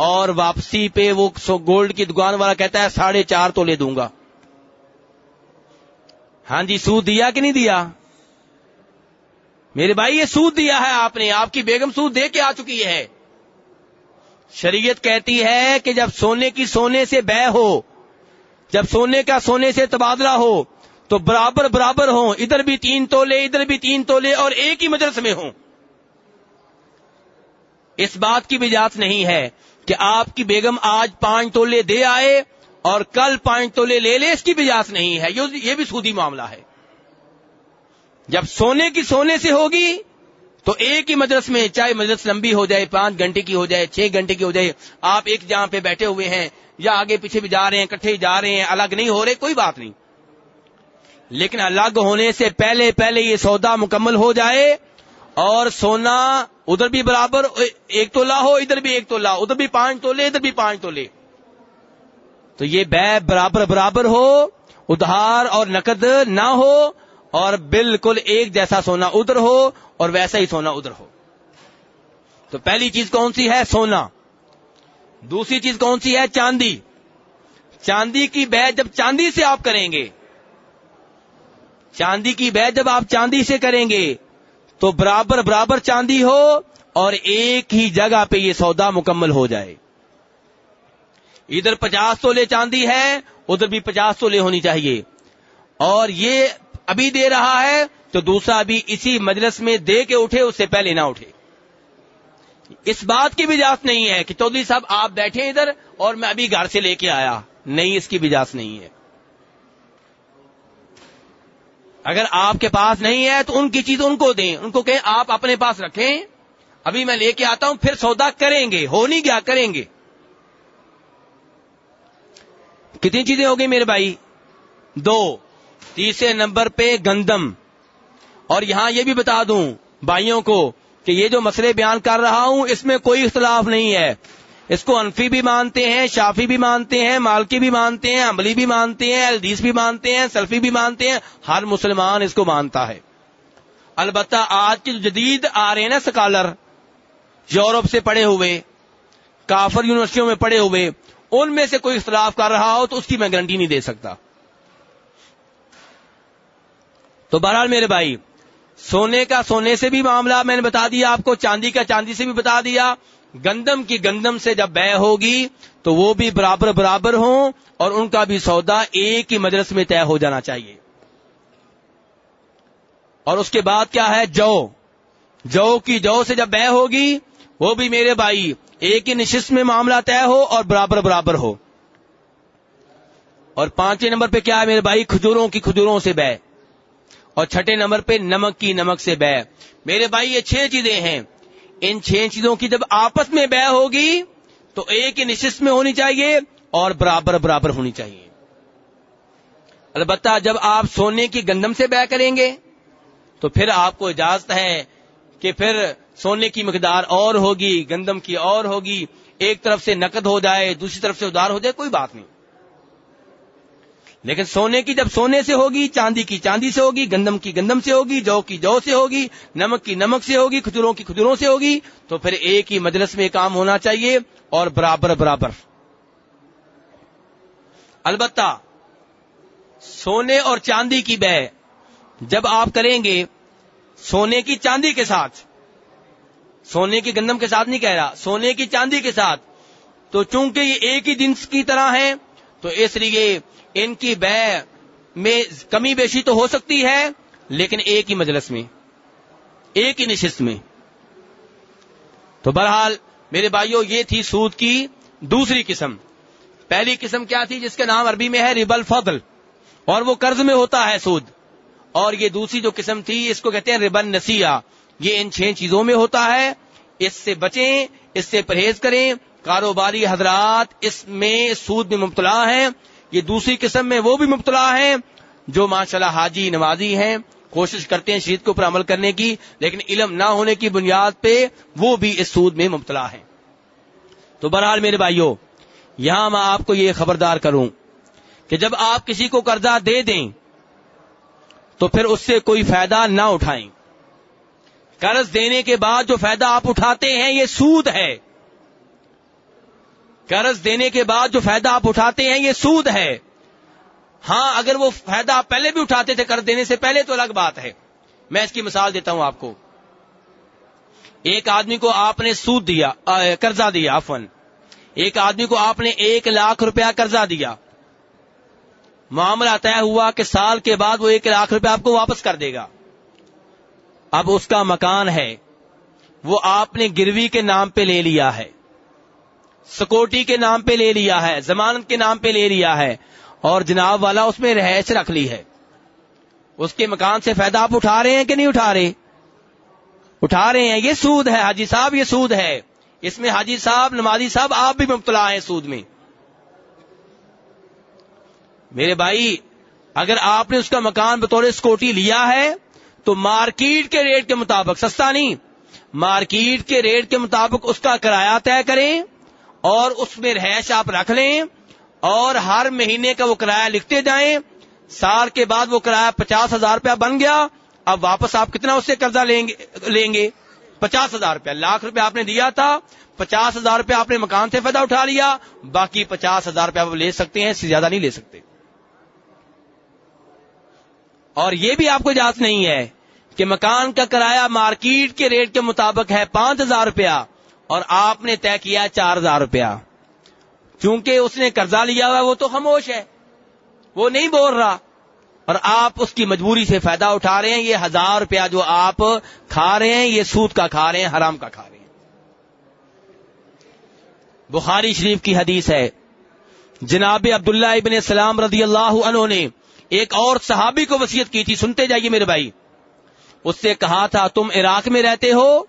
اور واپسی پہ وہ گولڈ کی دکان والا کہتا ہے ساڑھے چار تولے دوں گا۔ ہاں جی سود دیا کہ نہیں دیا؟ میرے بھائی، یہ سود دیا ہے آپ نے۔ آپ کی بیگم سود دے کے آ چکی ہے۔ شریعت کہتی ہے کہ جب سونے کی سونے سے بے ہو، جب سونے کا سونے سے تبادلہ ہو، تو برابر برابر ہوں۔ ادھر بھی تین تولے ادھر بھی تین تولے اور ایک ہی مجلس میں ہوں۔ اس بات کی بھی جات نہیں ہے۔ کہ آپ کی بیگم آج پانچ تولے دے آئے اور کل پانچ تولے لے لے، اس کی بھی جات نہیں ہے۔ یہ بھی سودی معاملہ ہے۔ جب سونے کی سونے سے ہوگی تو ایک ہی مدرس میں چاہے مدرس لمبی ہو جائے، پانچ گھنٹے کی ہو جائے، چھ گھنٹے کی ہو جائے، آپ ایک جہاں پہ بیٹھے ہوئے ہیں یا آگے پیچھے بھی جا رہے ہیں کٹھے جا رہے ہیں، الگ نہیں ہو رہے، کوئی بات نہیں۔ لیکن الگ ہونے سے پہلے پہلے یہ سودا مکمل ہو جائے اور سونا ادھر بھی برابر، ایک تولا ہو، ادھر بھی ایک تولا ادھر بھی پانچ تولے ادھر بھی پانچ تولے تو یہ بے برابر برابر ہو، ادھار اور نقد نہ ہو، اور بالکل ایک جیسا سونا ادھر ہو، اور ویسا ہی سونا ادھر ہو۔ تو پہلی چیز کون سی ہے؟ سونا۔ دوسری چیز کون سی ہے؟ چاندی۔ چاندی کی بے جب چاندی سے آپ کریں گے، چاندی کی بے جب آپ چاندی سے کریں گے تو برابر برابر چاندی ہو اور ایک ہی جگہ پہ یہ سودا مکمل ہو جائے۔ ادھر پچاس تولے چاندی ہے، ادھر بھی پچاس تولے ہونی چاہیے۔ اور یہ ابھی دے رہا ہے تو دوسرا ابھی اسی مجلس میں دے کے اٹھے، اس سے پہلے نہ اٹھے۔ اس بات کی بھی اجازت نہیں ہے کہ چودھری صاحب آپ بیٹھے ادھر اور میں ابھی گھر سے لے کے آیا۔ نہیں، اس کی بھی اجازت نہیں ہے۔ اگر آپ کے پاس نہیں ہے تو ان کی چیز ان کو دیں، ان کو کہیں آپ اپنے پاس رکھیں۔ ابھی میں لے کے آتا ہوں، پھر سودا کریں گے، ہو نہیں گیا، کریں گے۔ کتنی چیزیں ہو گئی میرے بھائی؟ دو۔ تیسرے نمبر پہ گندم۔ اور یہاں یہ بھی بتا دوں بھائیوں کو کہ یہ جو مسئلے بیان کر رہا ہوں، اس میں کوئی اختلاف نہیں ہے۔ اس کو انفی بھی مانتے ہیں، شافی بھی مانتے ہیں، مالکی بھی مانتے ہیں عملی بھی مانتے ہیں الدیس بھی مانتے ہیں، سلفی بھی مانتے ہیں، ہر مسلمان اس کو مانتا ہے۔ البتہ آج کے جدید آ رہے ہیں نا سکالر یورپ سے پڑے ہوئے، کافر یونیورسٹیوں میں پڑے ہوئے، ان میں سے کوئی اختلاف کر رہا ہو تو اس کی میں گارنٹی نہیں دے سکتا۔ تو بہرحال میرے بھائی، سونے کا سونے سے بھی معاملہ میں نے بتا دیا آپ کو، چاندی کا چاندی سے بھی بتا دیا گندم کی گندم سے جب بے ہوگی تو وہ بھی برابر برابر ہوں اور ان کا بھی سودا ایک ہی مدرس میں طے ہو جانا چاہیے۔ اور اس کے بعد کیا ہے؟ جو۔ جو کی جو سے جب بے ہوگی وہ بھی میرے بھائی ایک ہی نشست میں معاملہ طے ہو اور برابر برابر ہو۔ اور پانچویں نمبر پہ کیا ہے میرے بھائی؟ کھجوروں کی کھجوروں سے بے۔ اور چھٹے نمبر پہ نمک کی نمک سے بے۔ میرے بھائی یہ چھ چیزیں ہیں۔ ان چھ چیزوں کی جب آپس میں بے ہوگی تو ایک ہی نشست میں ہونی چاہیے اور برابر برابر ہونی چاہیے۔ البتہ جب آپ سونے کی گندم سے بے کریں گے تو پھر آپ کو اجازت ہے کہ پھر سونے کی مقدار اور ہوگی، گندم کی اور ہوگی۔ ایک طرف سے نقد ہو جائے، دوسری طرف سے ادار ہو جائے، کوئی بات نہیں۔ لیکن سونے کی جب سونے سے ہوگی، چاندی کی چاندی سے ہوگی، گندم کی گندم سے ہوگی، جو کی جو سے ہوگی، نمک کی نمک سے ہوگی، کھجوروں کی کھجوروں سے ہوگی، تو پھر ایک ہی مجلس میں کام ہونا چاہیے اور برابر برابر۔ البتہ سونے اور چاندی کی بہ جب آپ کریں گے سونے کی چاندی کے ساتھ، سونے کی گندم کے ساتھ نہیں کہہ رہا، سونے کی چاندی کے ساتھ، تو چونکہ یہ ایک ہی جنس کی طرح ہے تو اس لیے ان کی بے میں کمی بیشی تو ہو سکتی ہے، لیکن ایک ہی مجلس میں، ایک ہی نشست میں۔ تو بہرحال میرے بھائیوں یہ تھی سود کی دوسری قسم۔ پہلی قسم کیا تھی جس کا نام عربی میں ہے ریبل فضل، اور وہ قرض میں ہوتا ہے سود۔ اور یہ دوسری جو قسم تھی، اس کو کہتے ہیں ربن نسیہ یہ ان چھ چیزوں میں ہوتا ہے۔ اس سے بچیں، اس سے پرہیز کریں کاروباری حضرات اس میں سود میں مبتلا ہیں، یہ دوسری قسم میں وہ بھی مبتلا ہیں جو ماشاءاللہ حاجی نمازی ہیں، کوشش کرتے ہیں شہید کے اوپر عمل کرنے کی، لیکن علم نہ ہونے کی بنیاد پہ وہ بھی اس سود میں مبتلا ہیں۔ تو بہرحال میرے بھائیوں یہاں میں آپ کو یہ خبردار کروں کہ جب آپ کسی کو قرضہ دے دیں تو پھر اس سے کوئی فائدہ نہ اٹھائیں۔ قرض دینے کے بعد جو فائدہ آپ اٹھاتے ہیں یہ سود ہے۔ قرض دینے کے بعد جو فائدہ آپ اٹھاتے ہیں یہ سود ہے۔ ہاں اگر وہ فائدہ آپ پہلے بھی اٹھاتے تھے قرض دینے سے پہلے تو الگ بات ہے۔ میں اس کی مثال دیتا ہوں آپ کو۔ ایک آدمی کو آپ نے سود دیا قرضہ دیا فن ایک آدمی کو آپ نے ایک لاکھ روپیہ قرضہ دیا۔ معاملہ طے ہوا کہ سال کے بعد وہ ایک لاکھ روپے آپ کو واپس کر دے گا۔ اب اس کا مکان ہے۔ وہ آپ نے گروی کے نام پہ لے لیا ہے۔ سکوٹی کے نام پہ لے لیا ہے، ضمانت کے نام پہ لے لیا ہے اور جناب والا اس میں رہائش رکھ لی ہے۔ اس کے مکان سے فائدہ آپ اٹھا رہے ہیں کہ نہیں اٹھا رہے؟ اٹھا رہے ہیں، یہ سود ہے، حاجی صاحب یہ سود ہے۔ اس میں حاجی صاحب، نمازی صاحب آپ بھی مبتلا ہیں سود میں۔ میرے بھائی، اگر آپ نے اس کا مکان بطور اسکوٹی لیا ہے، تو مارکیٹ کے ریٹ کے مطابق، سستا نہیں، مارکیٹ کے ریٹ کے مطابق اس کا کرایہ طے کریں۔ اور اس میں رہائش آپ رکھ لیں اور ہر مہینے کا وہ کرایہ لکھتے جائیں سال کے بعد وہ کرایہ پچاس ہزار روپیہ بن گیا اب واپس آپ کتنا اس سے قرضہ لیں گے پچاس ہزار روپیہ۔ لاکھ روپے آپ نے دیا تھا، پچاس ہزار روپے آپ نے مکان سے فائدہ اٹھا لیا، باقی پچاس ہزار روپے آپ لے سکتے ہیں، اس سے زیادہ نہیں لے سکتے۔ اور یہ بھی آپ کو اجازت نہیں ہے کہ مکان کا کرایہ مارکیٹ کے ریٹ کے مطابق ہے پانچ ہزار روپیہ۔ اور آپ نے طے کیا چار ہزار روپیہ۔ چونکہ اس نے قرضہ لیا ہوا وہ تو خاموش ہے۔ وہ نہیں بول رہا۔ اور آپ اس کی مجبوری سے فائدہ اٹھا رہے ہیں۔ یہ ہزار روپیہ جو آپ کھا رہے ہیں، یہ سود کا کھا رہے ہیں، حرام کا کھا رہے ہیں۔ بخاری شریف کی حدیث ہے۔ جناب عبداللہ ابن السلام رضی اللہ عنہ نے ایک اور صحابی کو وسیعت کی تھی۔ سنتے جائیے میرے بھائی۔ اس سے کہا تھا، تم عراق میں رہتے ہو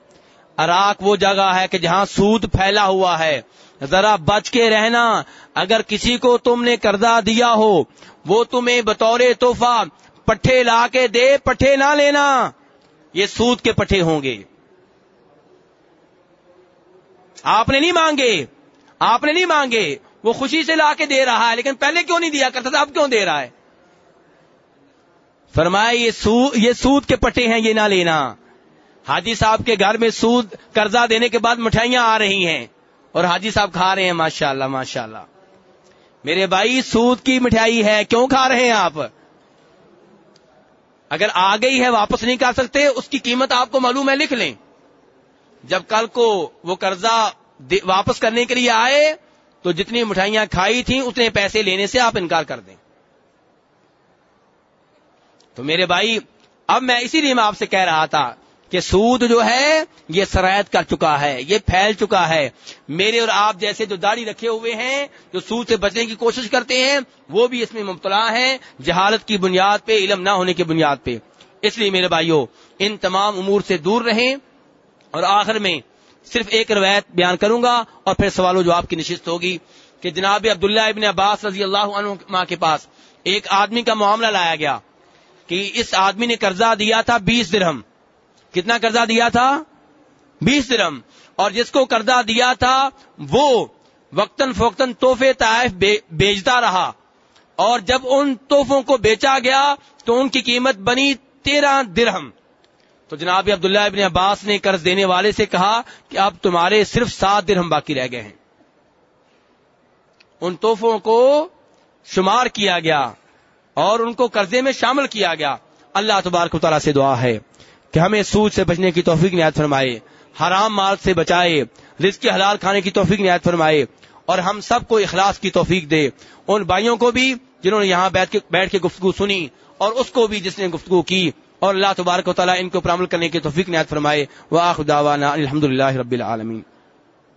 عراق وہ جگہ ہے کہ جہاں سود پھیلا ہوا ہے۔ ذرا بچ کے رہنا۔ اگر کسی کو تم نے قرضہ دیا ہو، وہ تمہیں بطور توحفہ پٹھے لا کے دے، پٹھے نہ لینا۔ یہ سود کے پٹھے ہوں گے۔ آپ نے نہیں مانگے۔ آپ نے نہیں مانگے۔ وہ خوشی سے لا کے دے رہا ہے، لیکن پہلے کیوں نہیں دیا؟ کرتا تھا اب کیوں دے رہا ہے؟ فرمایا یہ سود یہ سود کے پٹے ہیں، یہ نہ لینا۔ حاجی صاحب کے گھر میں سود قرضہ دینے کے بعد مٹھائیاں آ رہی ہیں اور حاجی صاحب کھا رہے ہیں ماشاء اللہ ماشاء اللہ میرے بھائی، سود کی مٹھائی ہے، کیوں کھا رہے ہیں آپ؟ اگر آ گئی ہے، واپس نہیں کر سکتے، اس کی قیمت آپ کو معلوم ہے، لکھ لیں۔ جب کل کو وہ قرضہ واپس کرنے کے لیے آئے، تو جتنی مٹھائیاں کھائی تھیں، اتنے پیسے لینے سے آپ انکار کر دیں۔ تو میرے بھائی، اب میں اسی لیے میں آپ سے کہہ رہا تھا کہ سود جو ہے، یہ سرایت کر چکا ہے، یہ پھیل چکا ہے۔ میرے اور آپ جیسے جو داڑھی رکھے ہوئے ہیں، جو سود سے بچنے کی کوشش کرتے ہیں، وہ بھی اس میں مبتلا ہیں، جہالت کی بنیاد پہ، علم نہ ہونے کی بنیاد پہ۔ اس لیے میرے بھائیوں ان تمام امور سے دور رہیں۔ اور آخر میں صرف ایک روایت بیان کروں گا، اور پھر سوال و جواب کی نشست ہوگی کہ جناب عبداللہ ابن عباس رضی اللہ عنہ کے پاس ایک آدمی کا معاملہ لایا گیا کہ اس آدمی نے قرضہ دیا تھا بیس درہم۔ کتنا قرضہ دیا تھا؟ بیس درم۔ اور جس کو قرضہ دیا تھا، وہ وقتاً فوقتاً توحفے طائف بیچتا رہا۔ اور جب ان توحفوں کو بیچا گیا، تو ان کی قیمت بنی تیرہ درہم۔ تو جناب عبداللہ ابن عباس نے قرض دینے والے سے کہا کہ اب تمہارے صرف سات درہم باقی رہ گئے ہیں۔ ان توحفوں کو شمار کیا گیا اور ان کو قرضے میں شامل کیا گیا۔ اللہ تبارک تعالیٰ سے دعا ہے۔ کہ ہمیں سود سے بچنے کی توفیق نہایت فرمائے حرام مال سے بچائے رزق حلال کھانے کی توفیق نہایت فرمائے اور ہم سب کو اخلاص کی توفیق دے۔ ان بھائیوں کو بھی جنہوں نے یہاں بیٹھ کے بیٹھ کے گفتگو سنی، اور اس کو بھی جس نے گفتگو کی، اور اللہ تبارک و تعالیٰ ان کو پرامل کرنے کی توفیق نہایت فرمائے واخ داوانا الحمد للہ رب العالمین۔